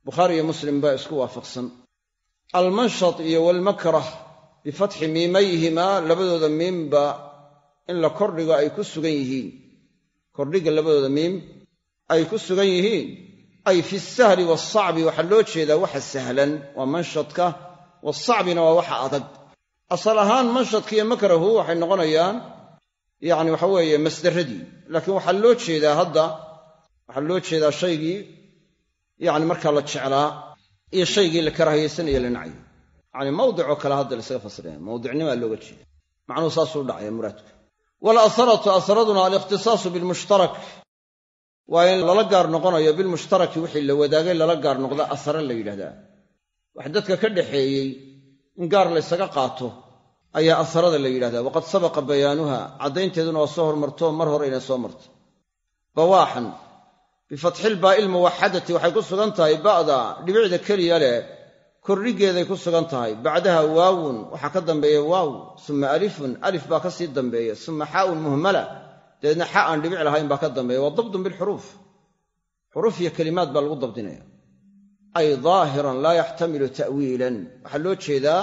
Bukhaari iyo muslim baa isku waafaqsan bifatxi miimayhimaa labadooda miimba in la kordhigo ay ku sugan yihiin. Kordhiga labadooda miim ay ku sugan yihiin. Ay fi sahli waalsacbi waxaa loo jeedaa waxa sahlan waa manshadka waalsacbina waa waxa adag. Asal ahaan manshadka iyo makrahu waxay noqonayaan yacni waxa weeye masdaradii laakiin waxaa loo jeedaa hadda waxaa loo jeedaa shaygii yacni markaa la jeclaa iyo shaygii la karaahiyaysanaya la nacyo yacni mawdicoo kale hadda laysaga fasiraya mawdicnimaa looga jeeda macnuhu saasuu dhacaya muraadku waalasaratu asaraduna alikhtisaasu bilmushtarak. Waa in lala gaar noqonayo bilmushtaraki wixii la wadaagay lala gaar noqda asare la yidhahdaa. Wax dadka ka dhaxeeyey in gaar laysaga qaato ayaa asarada la yidhahdaa. Waqad sabaqa bayaanuha caddaynteeduna waa soo hormarto mar hore inay soo marto. Bawaaxan bifatxilbaa'i lmuwaxadati waxay ku sugan tahay ba'da dhibicda keliya leh kordhigeeday ku sugan tahay. Bacdaha waawun waxaa ka dambeeya waaw suma alifun alif baa ka sii dambeeya suma xaa'un muhmala dabeedna xa aan dhibic lahayn baa ka dambeeya. Waa dabdun bilxuruuf xuruuf. Iyo kelimaad baa lagu dabdinaya. Ay daahiran laa yaxtamilu ta'wiilan. Waxaa loo jeedaa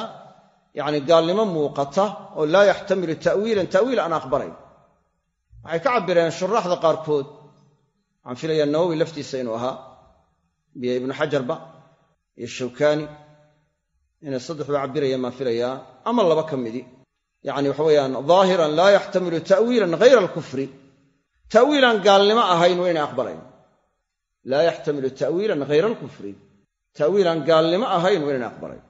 yacni gaalnimo muuqata oo laa yaxtamilu ta'wiilan ta'wiil aan aqbalayn waxay ka cabbireen shuraaxda qaarkood. Waxaan filayaa nawowi laftiisa inuu ahaa biyo ibnu xajarba iyo shawkaani inay saddexba cabbirayaan maa filayaa ama laba ka midi. Yacni waxa weeyaan daahiran laa yaxtamilu ta'wiilan hayra alkufri. Ta'wiilaan gaalnimo ahayn waa inay aqbalayn. Laa yaxtamilu ta'wiilan hayra alkufri. Ta'wiilaan gaalnimo ahayn waa inayna aqbalayn.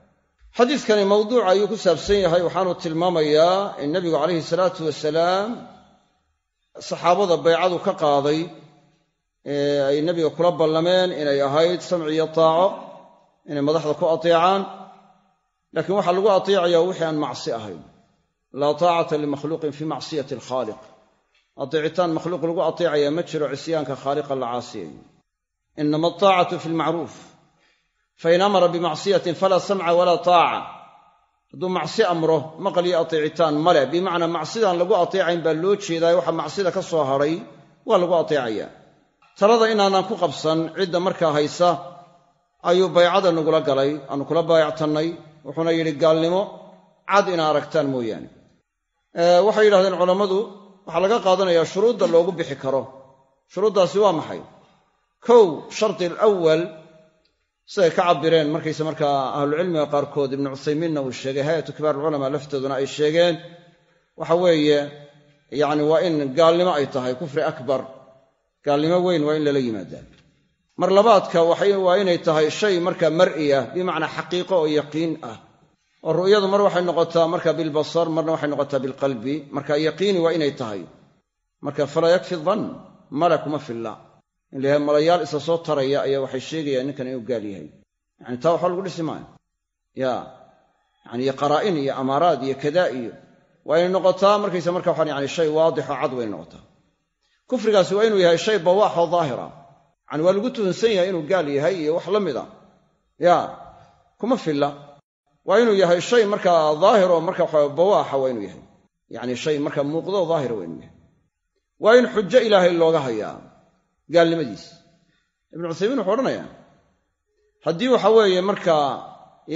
Xadiidkani mawduuca ayuu ku saabsan yahay waxaanu tilmaamayaa in nebigu calayhi salaatu wasalaam saxaabada baycadu ka qaaday ee ay nebiga kula ballameen inay ahayd samci iyo taaco inay madaxda ku ateecaan laakiin waxaa lagu ateecayaa wixii aan macsi ahayn. Laa taacata limakhluuqin fii macsiyati alkhaaliq. Ateecitaan makhluuq lagu ateecaya ma jiro cisyaanka khaaliqa la caasiyayo inama ataacatu fi lmacruuf fain amara bimacsiyatin falaa samca walaa taaca. Hadduu macsi amro maqal iyo ateecitaan male bimacnaa macsidaan lagu ateecayn baa loo jeedaa waxa macsida ka soo hadhay waa lagu ateecayaa talada inaanaan ku qabsan cidda markaa haysa ayuu baycada nagula galay aanu kula baayactannay wuxuuna yidhi gaalnimo cad inaa aragtaan mooyaane. Waxay yidhahdeen culammadu waxaa laga qaadanayaa shuruudda loogu bixi karo. Shuruuddaasi waa maxay? Kow shardi alawal siday ka cabireen markayse markaa ahlucilmiga qaarkood ibnu cuthaymiinna uu sheegay hayatu kibaar alculamaa laftooduna ay sheegeen waxa weeye yacni waa in gaalnimo ay tahay kufri akbar. Gaalnimo weyn waa in lala yimaadaa mar labaadka waa inay tahay shay marka mar'i ah bimacnaa xaqiiqo oo yaqiin ah. Oo ru'yadu mar waxay noqotaa marka bilbasar marna waxay noqotaa bilqalbi. Marka yaqiini waa inay tahay. Marka falaa yakfi dan mala kuma filla. In malayaal isa soo taraya ayaa waxay sheegayaan ninkan inuu gaal yahay. Yani taa waxba lagu dhisi maayo ya yani iyo qaraa'in iyo amaaraad iyo kadaa iyo waa inay noqotaa markaysa marka waxaan yani shay waadixo cad way noqotaa. Kufrigaasi waa inuu yahay shay bawaaxoo daahira yani waa lagu tuhunsan yahay inuu gaal yahay iyo wax la mid a. Ya kuma filla. Waa inuu yahay shay markaa daahiroo marka waxa bawaaxa waa inuu yahay. Yacni shay marka muuqdo daahira waa inuu yahay. Waa in xujo ilaahay looga hayaa gaalnimadiis. Ibnu cuthaymiin wuxuu odhanayaa haddii waxa weeye markaa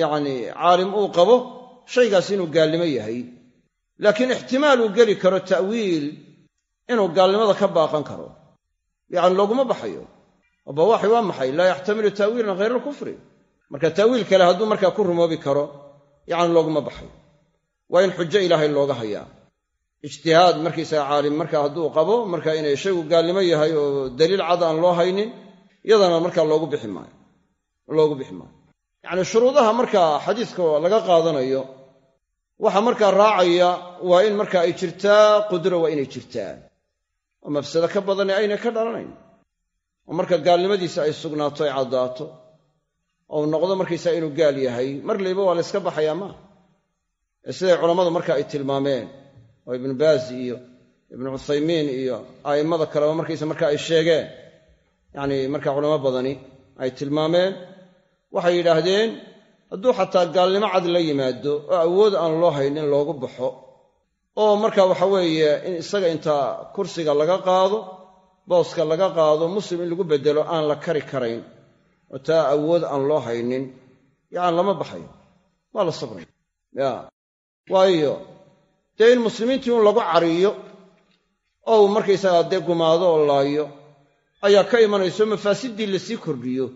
yacni caalim uu qabo shaygaas inuu gaalnimo yahay. Laakiin ixtimaal uu geli karo ta'wiil inuu gaalnimada ka baaqan karo. Yacni looguma baxayo oo bawaaxi waa maxay? Laa yaxtamilu ta'wiilan hayra alkufri. Marka ta'wiil kale hadduu markaa ku rumoobi karo yacni looguma baxayo waa in xujo ilaahay looga hayaa. Ijtihaad markiisaga caalim marka hadduu qabo marka inay shaygu gaalnimo yahay oo daliil cad aan loo haynin iyadana markaa loogu bixi maayo. Loogu bixi maayo. Yacni shuruudaha markaa xadiiska laga qaadanayo waxa markaa raacaya waa in marka ay jirtaa qudro waa inay jirtaa. Oo mafsado ka badani aynay ka dhalanayn oo marka gaalnimadiisa ay sugnaato ay caddaato oo noqdo markaysaa inuu gaal yahay mar layba waa la yska baxayaa maaha ee siday culammadu marka ay tilmaameen oo ibnu baaz iyo ibnu cuthaymiin iyo a'immada kaleba markaysa marka ay sheegeen yacni marka culamo badani ay tilmaameen waxay yidhaahdeen hadduu xataa gaalnimo cad la yimaado oo awood aan loo haynin loogu baxo oo marka waxa weeye in isaga intaa kursiga laga qaado booska laga qaado muslim in lagu beddelo aan la kari karayn oo taa awood aan loo haynin yacani lama baxayo waa la sabraya. Ya. Waayo dee in muslimiintii un lagu cariyo oo uu markaysagaa dee gumaado oo laayo ayaa ka imanayso mafaasiddii la sii kordhiyo.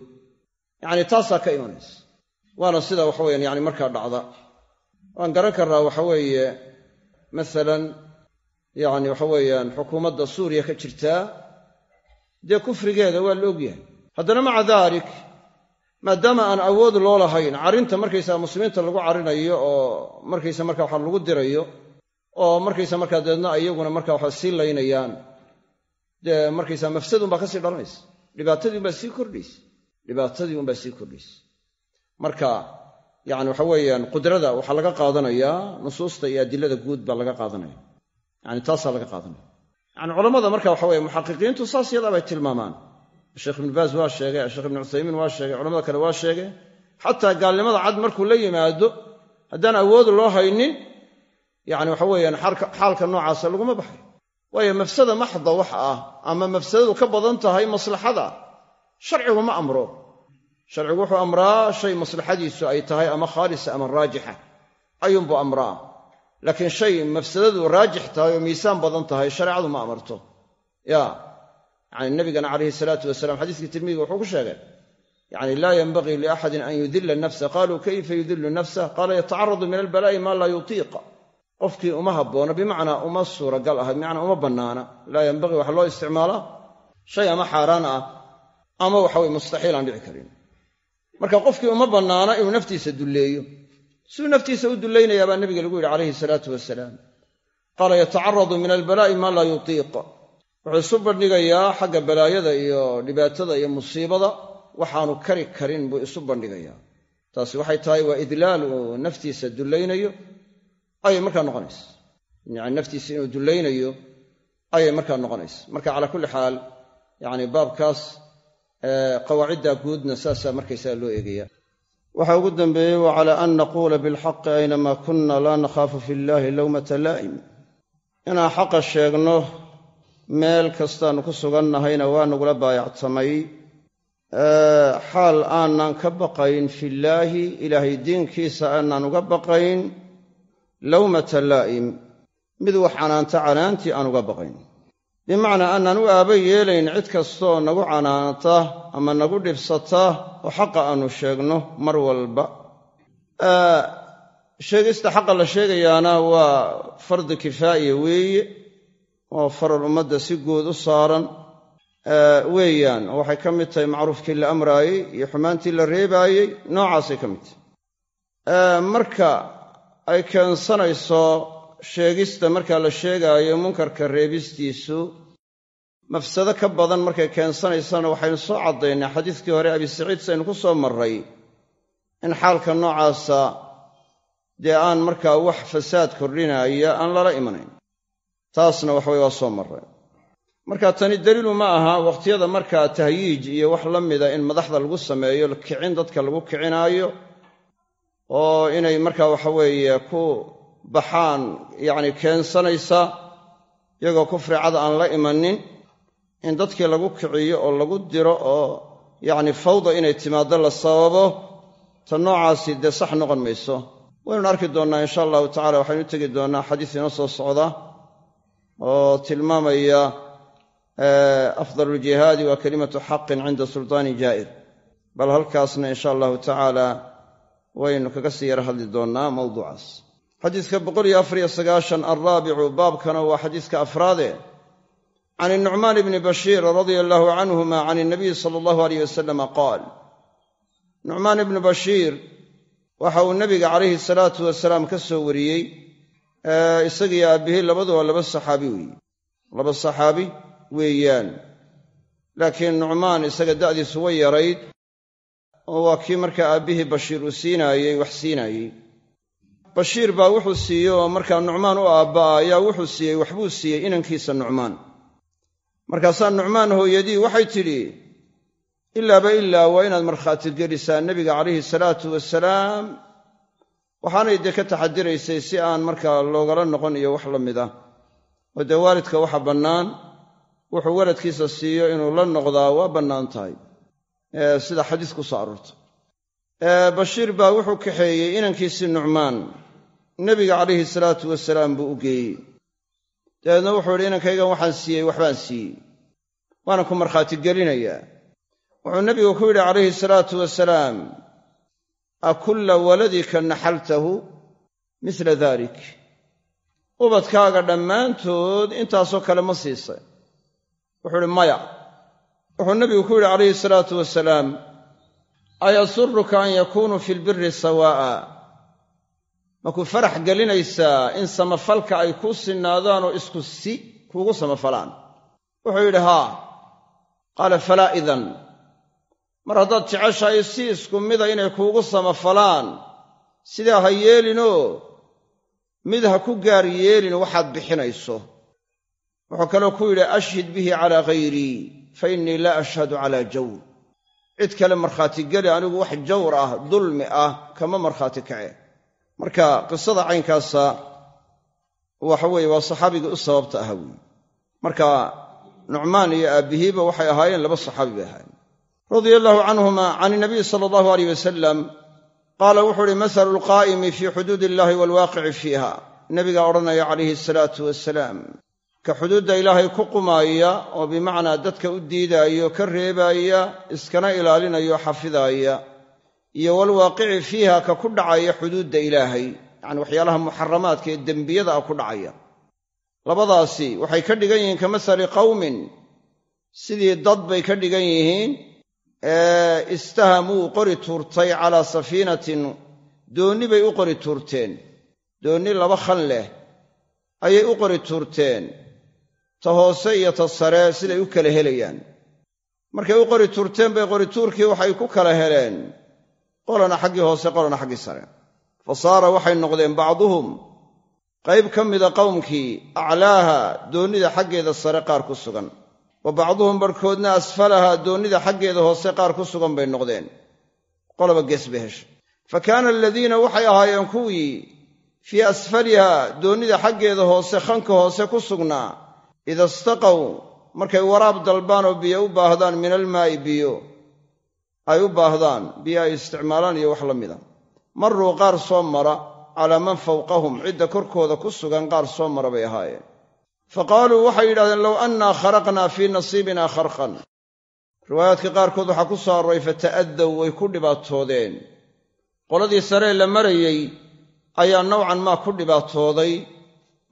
Yacni taasaa ka imanaysa. Waana sida waxa weyaan yani markaa dhacda. Waan garan karnaa waxa weeye masalan yacni waxa weeyaan xukuumadda suuriya ka jirtaa dee kufrigeeda waa la ogyahay. Haddana maca daalik maadaama aan awood loo lahayn carrinta markaysaa muslimiinta lagu carinayo oo markaysa marka waxa lagu dirayo oo markaysa markaa dabeedna iyaguna marka waxa sii laynayaan dee markaysaa mafsadun baa ka sii dhalanaysa. Dhibaatadii unbaa sii kordhaysa. Dhibaatadii unbaa sii kordhaysa. Marka yacni waxa weeyaan qudrada waxaa laga qaadanayaa nusuusta iyo adilada guud baa laga qaadanaya. Yani taasaa laga qaadanaya yani culammada marka waxa weye muxaqiqiintu saas yadaa bay tilmaamaan. Sheekh ibnu baas waa sheegay sheekh ibnu cuthaymiin waa sheegay culamada kale waa sheegay. Xataa gaalnimada cad markuu la yimaado haddaan awood loo haynin yani waxa weeyaan xaalka noocaasa laguma baxay. Waayo mafsada maxda wax ah ama mafsadadu ka badan tahay maslaxada sharcigu ma amro. Sharcigu wuxuu amraa shay maslaxadiisu ay tahay ama khaalisa ama raajixa. Ayuunbuu amraa laakiin shay mafsadadu raajix tahay oo miisaan badan tahay shareecadu ma amarto. Ya yani nabigana calayhi salaatu wasalaam xadiiskii tirmidiga wuxuu ku sheegay yacni laa yenbagii liaxadin an yudila nafsa. Qaaluu kayfa yudilu nafsah qaala yatacaradu min albalaa'i maa laa yutiiqa. Qofkii uma habboona bimacnaa uma suuragal aha bimacnaa uma bannaana. Laa yenbagii waxa loo isticmaalaa shay ama xaaraan ah ama waxaweye mustaxiil aan dhici karin. Marka qofkii uma bannaana inuu naftiisa dulleeyo siduu naftiisa u dullaynayaa baa nebiga lagu yidhi calayhi salaatu wasalaam qaala yatacaradu min albalaa'i maa laa yutiiq wuxuu isu bandhigayaa xagga balaayada iyo dhibaatada iyo musiibada waxaanu kari karin buu isu bandhigayaa. Taasi waxay tahay waa idlaal uu naftiisa dullaynayo ayay markaa noqonaysa. Yani naftiisa inuu dullaynayo ayay markaa noqonaysa. Marka calaa kulli xaal yani baabkaas qawaacidda guudna saasaa markaysaga loo eegaya waxaa ugu dambeeyey wa calaa an naquula bilxaqi aynamaa kunna laa nakhaafu fi llahi lowmata laa'im inaan xaqa sheegno meel kastaannu ku sugannahayna waa nagula baayactamay. Xaal aanan ka baqayn fillaahi ilaahay diinkiisa aanaan uga baqayn lowmata laa'im mid wax canaanta canaantii aan uga baqayn bimacnaa aanaan u aaba yeelayn cid kastooo nagu canaanta ama nagu dhibsata oo xaqa aannu sheegno mar walba. Sheegista xaqa la sheegayaana waa fardi kifaa'iya weeye oo faral ummadda si guud u saaran. Weeyaan oo waxay ka mid tahay macruufkii la amraayey iyo xumaantii la reebaayey noocaasay ka mid tahay. Marka ay keensanayso sheegista markaa la sheegaayo munkarka reebistiisu mafsado ka badan markay keensanaysana waxaynu soo caddaynay xadiiskii hore abi saciid saynu ku soo marray in xaalka noocaasa dee aan markaa wax fasaad kordhinaya aan lala imanayn. Taasna waxaweye waa soo marray. Marka tani daliilu ma aha wakhtiyada markaa tahyiij iyo wax la mida in madaxda lagu sameeyo kicin dadka lagu kicinaayo oo inay markaa waxaweeye ku baxaan yacni keensanaysa iyagoo kufri cad aan la imanin in dadkii lagu kiciyo oo lagu diro oo yacni fawda inay timaaddo la sababo ta noocaasi dee sax noqon mayso. Waynunu arki doonnaa insha allahu tacala waxaynu u tegi doonnaa xadiis inoo soo socda oo tilmaamaya afdalu ljihaadi waa kalimatu xaqin cinda sultaani jaa'ir. Bal halkaasna insha allahu tacaala waynu kaga sii yara hadli doonnaa mawduucaas xadiiska boqoliyo afariyo sagaashan alraabicu baabkana waa xadiiska afraade. Can inucmaan ibni bashiir radia allahu canhuma can inabiyi sala allahu aleyh wasalama qaal nucmaan ibnu bashiir waxa uu nebiga calayhi salaatu wasalaam ka soo wariyey isagiyo aabbihii labaduba laba saxaabi weeye laba saxaabi weeyaan. Laakiin nucmaan isaga da'diisu way yarayd oo waa kii markaa aabbihii bashiir uu siinaayey wax siinaayey bashiir baa wuxuu siiyey oo markaa nucmaan u aabba'a ayaa wuxuu siiyey waxbuu siiyey inankiisa nucmaan. Markaasaa nucmaan hooyadii waxay tidhi ilaaba ilaa waa inaad markhaati gelisaa nebiga calayhi salaatu wasalaam waxaanay dee ka taxadiraysay si aan markaa loogala noqon iyo wax la mid ah. Oo dee waalidka waxa bannaan wuxuu waladkiisa siiyo inuu la noqdaa waa bannaan tahay. Sida xadiis ku soo aroortay. Bashiir baa wuxuu kaxeeyey inankiisii nucmaan nebiga calayhi salaatu wasalaam buu u geeyey. Dabeedna wuxuu idhi inankaygan waxaan siiyey waxbaan siiyey. Waana ku markhaati gelinayaa. Wuxuu nebigu ku yidhi calayhi salaatu wasalaam a kulla waladika naxaltahu misla dalik ubadkaaga dhammaantood intaasoo kale ma siisay. Wuxuu idhi maya. Wuxuu nebigu ku yidhi calayhi salaatu wasalaam ayasuruka an yakuunuu fi lbiri sawaa'a makuu farax gelinaysaa in samafalka ay kuu sinnaadaan oo isku si kuugu samafalaan? Wuxuu yidhi haa. Qaala falaa idan. Mar haddaad jeceshahay si isku mida inay kuugu samafalaan sidaa ha yeelinoo mid ha ku gaar yeelin waxaad bixinayso. Wuxuu kaloo ku yidhi ashhid bihi calaa hayrii fa innii laa ashhadu calaa jawr. Cid kale markhaati geli anigu wax jawr ah dulmi ah kama markhaati kace marka qisada caynkaasa waxa weeye waa saxaabigii u sababta aha weeye. Marka nucmaan iyo aabbihiiba waxay ahaayeen laba saxaabi bay ahaayeen. Radia allahu canhuma can inabiy sala allahu aleyh wasalam qaala wuxuu uhi masalu lqaa'imi fii xuduud illahi waalwaaqici fiiha. Nebigaa odhanaya calayhi asalaatu wasalaam ka xuduudda ilaahay ku qumaaya oo bimacnaa dadka u diidaaya ka reebaaya iskana ilaalinaya oo xafidaaya iyo walwaaqici fiiha ka ku dhacaya xuduudda ilaahay yacni waxyaalaha muxaramaadka ee dembiyada ah ku dhacaya. Labadaasi waxay ka dhigan yihiin ka masali qawmin. Sidii dad bay ka dhigan yihiin ee istahamuu qori tuurtay calaa safiinatin doonni bay u qori tuurteen. Doonni laba khan leh ayay u qori tuurteen ta hoose iyo ta sare siday u kala helayaan. Markay u qori tuurteen bay qorituurkii waxay ku kala heleen qolana xaggii hoose qolana xaggii sare. Fa saara waxay noqdeen bacduhum. Qayb ka mida qowmkii aclaaha doonnida xaggeeda sare qaar ku sugan. Wa bacduhum barhkoodna asfalaha doonnida xaggeeda hoose qaar ku sugan bay noqdeen. Qolaba gees bay heshay. Fa kaana aladiina waxay ahaayeen kuwii fii asfaliha doonnida xaggeeda hoose khanka hoose ku sugnaa ida istaqow markay waraab dalbaan oo biyo u baahdaan min almaa'i biyo ay u baahdaan biyo ay isticmaalaan iyo wax la mida marruu qaar soo mara calaa man fawqahum cidda korkooda ku sugan qaar soo mara bay ahaayeen. Fa qaaluu waxay yidhahdeen low annaa kharaqnaa fii nasiibina kharqan. Riwaayaadka qaarkood waxaa ku soo arooray fata'addow way ku dhibaatoodeen. Qoladii saree la marayey ayaa nowcan maa ku dhibaatooday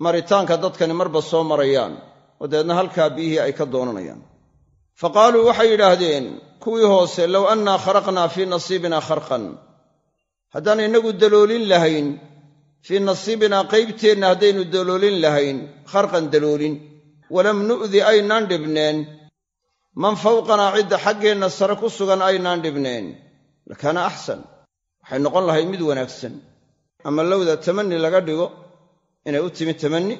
maritaanka dadkani marba soo marayaan oo dabeedna halkaa biyihii ay ka doonanayaan fa qaaluu waxay yidhaahdeen kuwii hoose low annaa kharaqnaa fii nasiibina kharqan. Haddaan innagu daloolin lahayn fii nasiibinaa qaybteenna haddaynu daloolin lahayn kharqan daloolin. Walam nu'di aynaan dhibneen man fawqanaa cidda xaggeenna sare ku sugan aynaan dhibneen. Lakaana axsan. Waxay noqon lahayd mid wanaagsan. Ama lowda tamanni laga dhigo inay u timi tamanni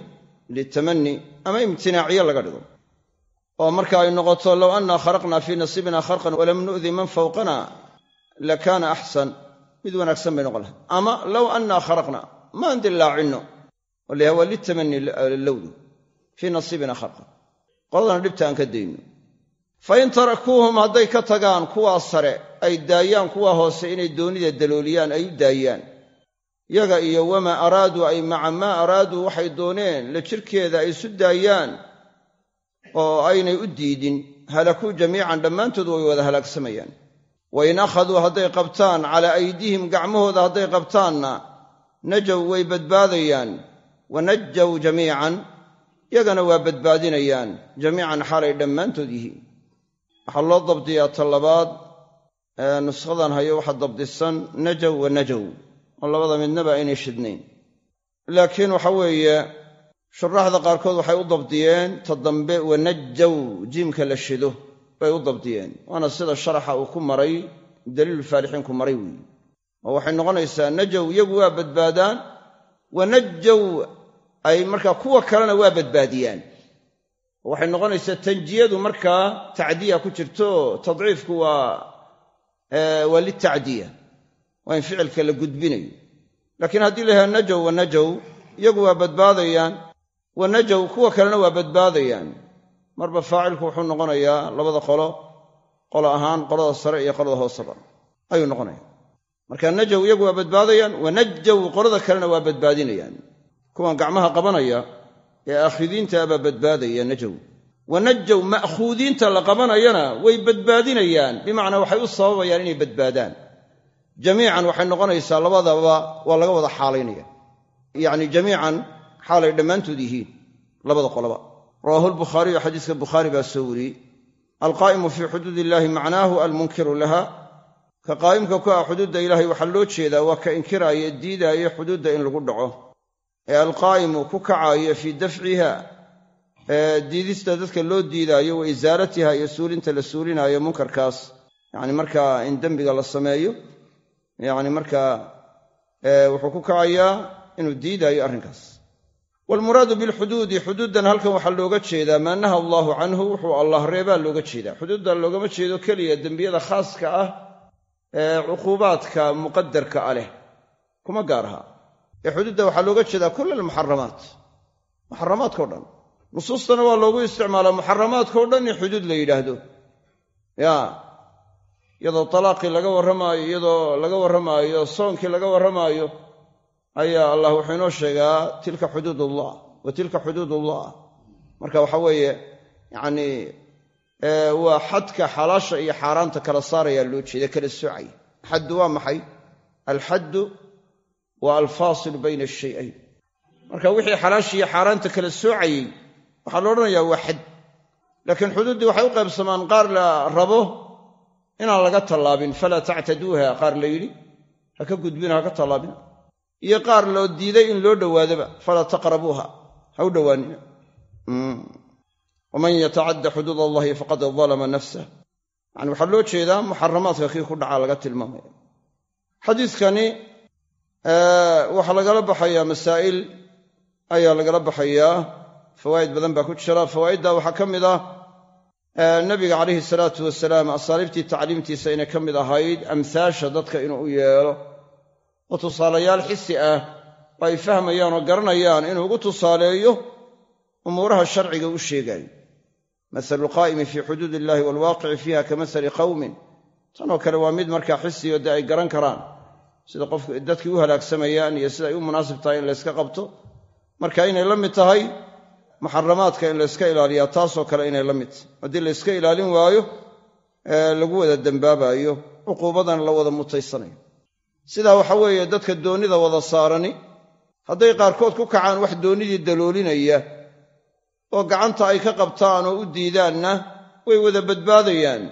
litamanni ama imtinaaciyo laga dhigo oo marka ay noqoto low annaa kharaqnaa fii nasiibina kharqan walam nu'di man fawqana lakaana axsan mid wanaagsan bay noqon lahay ama low annaa kharaqna maan dillaacinno oo layaha waa litamanni lowdu fii nasiibina kharqan qoladana dhibta aan ka dayno. Fa in tarakuuhum hadday ka tagaan kuwaa sare ay daayaan kuwa hoose inay doonida dalooliyaan ay u daayaan. Yaga iyo wamaa araaduu ay maca maa araaduu waxay dooneen la jirkeeda ay isu daayaan oo aynay u diidin halakuu jamiican dhammaantood way wada halaagsamayaan wa in akhaduu hadday qabtaan calaa aydiihim gacmahooda hadday qabtaanna najow way badbaadayaan wa najjaw jamiican yagana waa badbaadinayaan jamiican xaalay dhammaantood yihiin. Waxaa loo dabdiyaa ta labaad ee nushadan hayo waxa dabdisan najow wa najow oo labada midnaba aynay shidnayn. Laakiin waxa weeye shuraaxda qaarkood waxay u dabdiyeen ta dambe wanajjaw jiimka la shido bay u dabdiyeen. Waana sida sharaxa uu ku maray daliilulfaalixiinku maray weeye oo waxay noqonaysaa najow iyagu waa badbaadaan wanajjaw ay markaa kuwa kalena waa badbaadiyaan. Waxay noqonaysaa tanjiyadu markaa tacdiya ku jirto tadciifku waa litacdiya waa in ficilka la gudbinayo. Laakiin haddii la yidhaha najow wa najow iyagu waa badbaadayaan wa najow kuwa kalena waa badbaadayaan. Marba faacilku wuxuu noqonayaa labada qolo qolo ahaan qolada sare iyo qolada hooseba ayuu noqonaya marka najow iyagu waa badbaadayaan wa najow qolada kalena waa badbaadinayaan. Kuwan gacmaha qabanaya ee aakhidiinta baa badbaadaya najow wa najow ma'khuudiinta la qabanayana way badbaadinayaan bimacnaa waxay u sababayaan inay badbaadaan. Jamiican waxay noqonaysaa labadaba waa laga wada xaalaynaya. Yacni jamiican xaalay dhammaantood yihiin labada qoloba. Rawaahu lbukhaariyu xadiiska bukhaari baa soo wariyey. Alqaa'imu fii xuduud illaahi macnaahu almunkiru laha. Ka qaa'imka ku ah xuduudda ilaahay waxaa loo jeedaa waa ka inkiraaya diidaaya xuduudda in lagu dhaco. Ee alqaa'imu ku kacaaya fii dafciha ee diidista dadka loo diidaayo wa isaaratiha iyo suulinta la suulinaayo munkarkaas. Yacni markaa in dembiga la sameeyo yacni markaa wuxuu ku kacayaa inuu diidaayo arrinkaas waalmuraadu bilxuduudi xuduuddan halkan waxaa looga jeedaa maa naha allaahu canhu wuxuu allah reebaa looga jeedaa. Xuduuddan loogama jeedo keliya dembiyada khaaska ah ee cuquubaadka muqadarka a leh kuma gaar aha. Ee xuduudda waxaa looga jeedaa kull almuxaramaat muxaramaadkao dhan. Nusuustana waa loogu isticmaalaa muxaramaadkao dhan in xuduud la yidhaahdo. Ya iyadoo talaaqii laga warramaayo iyadoo laga warramaayo soonkii laga warramaayo ayaa allah wuxuu inoo sheegaa tilka xuduud ullah wa tilka xuduud ullah marka waxa weeye yacnii waa xadka xalaasha iyo xaaraanta kala saarayaa loo jeeda kala soocaya xaddu waa maxay? Alxaddu waa alfaasilu bayna ashayayn marka wixii xalaasha iyo xaaraanta kala soocayey waxaa la odhanayaa waa xad. Laakiin xuduuddii waxay u qaybsamaan qaar la rabo inaan laga tallaabin falaa tactaduuha. Qaar la yidhi ha ka gudbina ha ka tallaabina iyo qaar loo diiday in loo dhowaadaba falaa taqrabuuha ha u dhowaanina waman yatacadda xuduud allahi faqad dalama nafsah yani waxaa loo jeedaa muxaramaadka kii ku dhacaa laga tilmaamaya. Xadiidkani waxaa lagala baxayaa masaa'il ayaa lagala baxayaa fawaa'id badan baa ku jira. Fawaa'idda waxaa ka mid ah nabiga calayhi salaatu wasalaam asaaliibtii tacliimtiisa inay ka mid ahayd amhaasha dadka inuu u yeelo oo tusaalayaal xisi ah oo ay fahmayaan oo garanayaan inuu ugu tusaaleeyo umuuraha sharciga u sheegaayo masalu lqaa'imi fii xuduud illahi waalwaaqici fiiha ka masali qawmin. Tanoo kale waa mid markaa xisiyo dee ay garan karaan sida qof dadkii u halaagsamayaan iyo sida ay u munaasib tahay in layska qabto. Marka inay la mid tahay muxaramaadka in layska ilaaliyaa taasoo kale inay la mid tahay. Haddii layska ilaalin waayo lagu wada dembaabayo cuquubadan la wada mutaysanayo sidaa waxa weeye dadka doonnida wada saarani hadday qaarkood ku kacaan wax doonnidii daloolinaya oo gacanta ay ka qabtaan oo u diidaanna way wada badbaadayaan.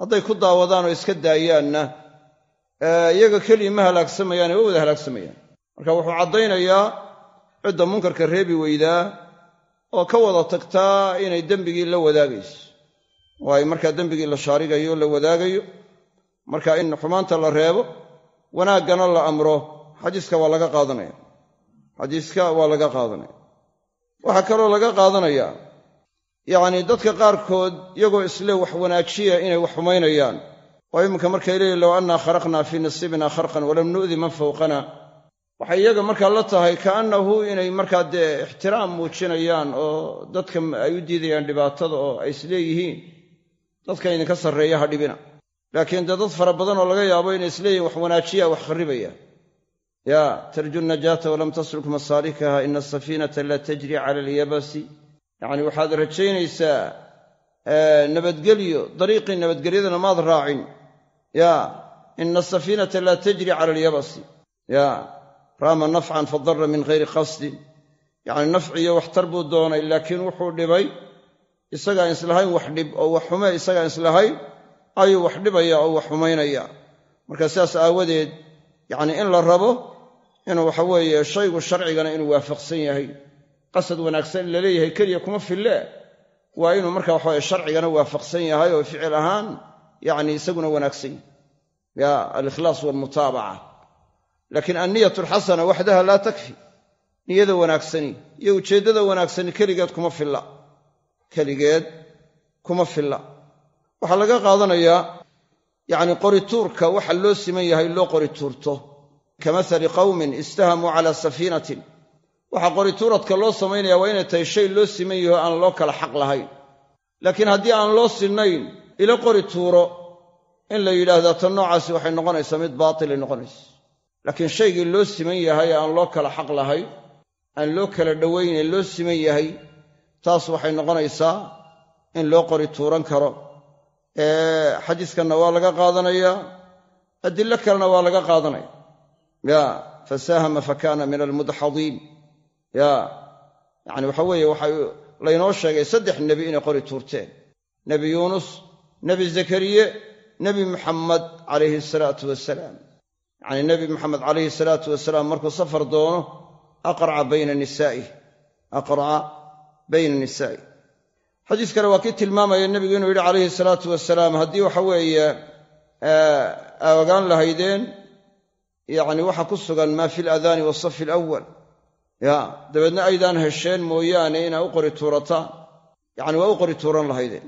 Hadday ku daawadaan oo iska daayaanna iyaga kelii ma halaagsamayaan way wada halaagsamayaan marka wuxuu caddaynayaa cidda munkarka reebi weydaa oo ka wada tagtaa inay dembigii la wadaagayso. Ay markaa dembigii la shaarigayo la wadaagayo marka in xumaanta la reebo wanaaggana la amro xadiiska waa laga qaadanaya. Xadiiska waa laga qaadanaya. Waxaa kaloo laga qaadanayaa yacnii dadka qaarkood iyagoo isle wax wanaajiya inay wax xumaynayaan. Oo iminka markay leeyihiin low annaa kharaqnaa fii nasiibina kharqan walam nu'di man fawqana. Waxay iyaga markaa la tahay kaannahu inay markaa dee ixtiraam muujinayaan oo dadka ay u diidayaan dhibaatada oo ay isleeyihiin dadka idinka sarreeya ha dhibina laakiin dee dad fara badan oo laga yaabo inay isleeyihin wax wanaajiya wax kharribaya yaa tarju najaata walam tasluk masaalikaha ina asafiinata la tajri cala alyabasi. Yacni waxaad rajaynaysaa nabadgelyo dariiqii nabadgelyadana maad raacin. Yaa ina asafiinata laa tajri cala alyabasi. Yaa raama nafcan fadara min hayri qasdin. Yacni nafciyo waxtar buu doonay laakiin wuxuu dhibay isagaan islahayn wax dhib oo wax xume isagaan islahayn ayuu wax dhibaya oo wax xumaynaya marka sidaas aawadeed yacni in la rabo inuu waxa weeye shaygu sharcigana inuu waafaqsan yahay. Qasad wanaagsan in la leeyahay keliya kuma fille. Waa inuu marka waxaweye sharcigana waafaqsan yahay oo ficil ahaan yacni isaguna wanaagsan. Ya alikhlaas waalmutaabaca laakiin anniyatu alxasana waxdaha laa takfi. Niyada wanaagsani iyo ujeeddada wanaagsani keligeed kuma filla. Keligeed kuma filla waxaa laga qaadanayaa yacni qorituurka waxa loo siman yahay loo qorituurto ka masali qawmin istahamuu calaa safiinatin waxaa qorituuradka loo samaynaya waa inay tahay shay loo siman yaho aan loo kala xaq lahayn. Laakiin haddii aan loo sinnayn ila qori tuuro in la yidhaahdaa tan noocaasi waxay noqonaysaa mid baatilay noqonaysa laakiin shaygii loo siman yahay aan loo kala xaq lahayn aan loo kala dhowayne loo siman yahay taas waxay noqonaysaa in loo qori tuuran karo xadiiskanna waa laga qaadanayaa adilo kalena waa laga qaadanaya. Ya fasaahama fakana min almudxadiin ya yacni waxa weeye waxay laynoo sheegay saddex nebi inay qori tuurteen. Nebi yuunus nebi zakariye nebi muxamed calayhi salaatu wasalaam yacni nebi maxamed calayhi salaatu wasalaam markuu safar doono aqraca bayna nisaa'ih aqraca bayna nisaa'ih xadiis kale waa kii tilmaamaya nebigu inuu yidhi calayhi salaatu wasalaam haddii waxa weeye aa ogaan lahaydeen yacni waxa ku sugan maa fi alaadaani wasafi alawal ya dabeedna aydaan hesheen mooyaane inaa u qori tuurataan yacni waa u qori tuuran lahaydeen.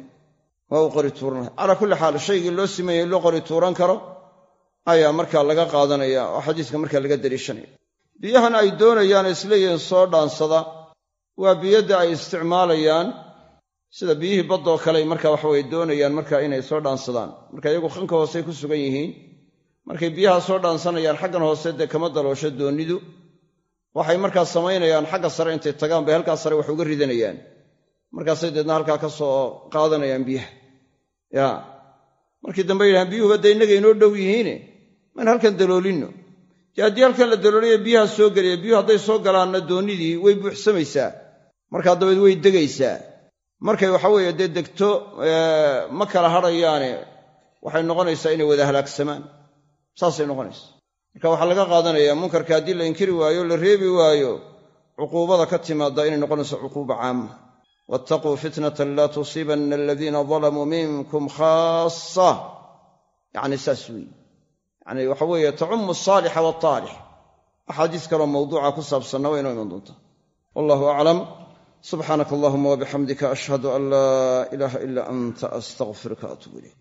Waa u qori tuuran lahayd calaa kulli xaal shaygii loo simeeyey loo qori tuuran karo ayaa markaa laga qaadanaya oo xadiiska markaa laga daliishanaya biyahan ay doonayaan isleeyihiin soo dhaansada. Waa biyadda ay isticmaalayaan sida biyihii baddoo kale marka waxaweye doonayaan marka inay soo dhaansadaan. Marka iyagu khanka hoosey ku sugan yihiin markay biyaha soo dhaansanayaan xaggan hoose dee kama daloosho doonnidu waxay markaa samaynayaan xagga sare intay tagaan bay halkaa sare wax uga ridanayaan. Markaasay deedna halkaa ka soo qaadanayaan biyaha. Ya markii dambe yidhahaan biyuhuba dee innaga inoo dhow yihiine maan halkan daloolinno dee haddii halkan la dalooliya biyaha soo gelaya biyuhu hadday soo galaanna doonnidii way buuxsamaysaa. Markaa dabeed way degaysaa markay waxa weeye dee degto ma kala hadhayaane waxay noqonaysaa inay wada halaagsamaan saasay noqonaysaa. Marka waxaa laga qaadanayaa munkarka haddii la inkiri waayo la reebi waayo cuquubada ka timaadda inay noqonayso cuquuba caama wattaquu fitnatan laa tusiibanna aladiina dalamuu minkum khaasa yacni saas weeye. Yacni waxa weeye tacumu asaalixa waaltaalix axaadiis kaloo mawduuca ku saabsanna waa inoo iman doontaa. Wallahu aclam subxaanaka allahuma wabixamdika ashhadu an laa ilaaha ila anta astaqfiruka atuub ilayk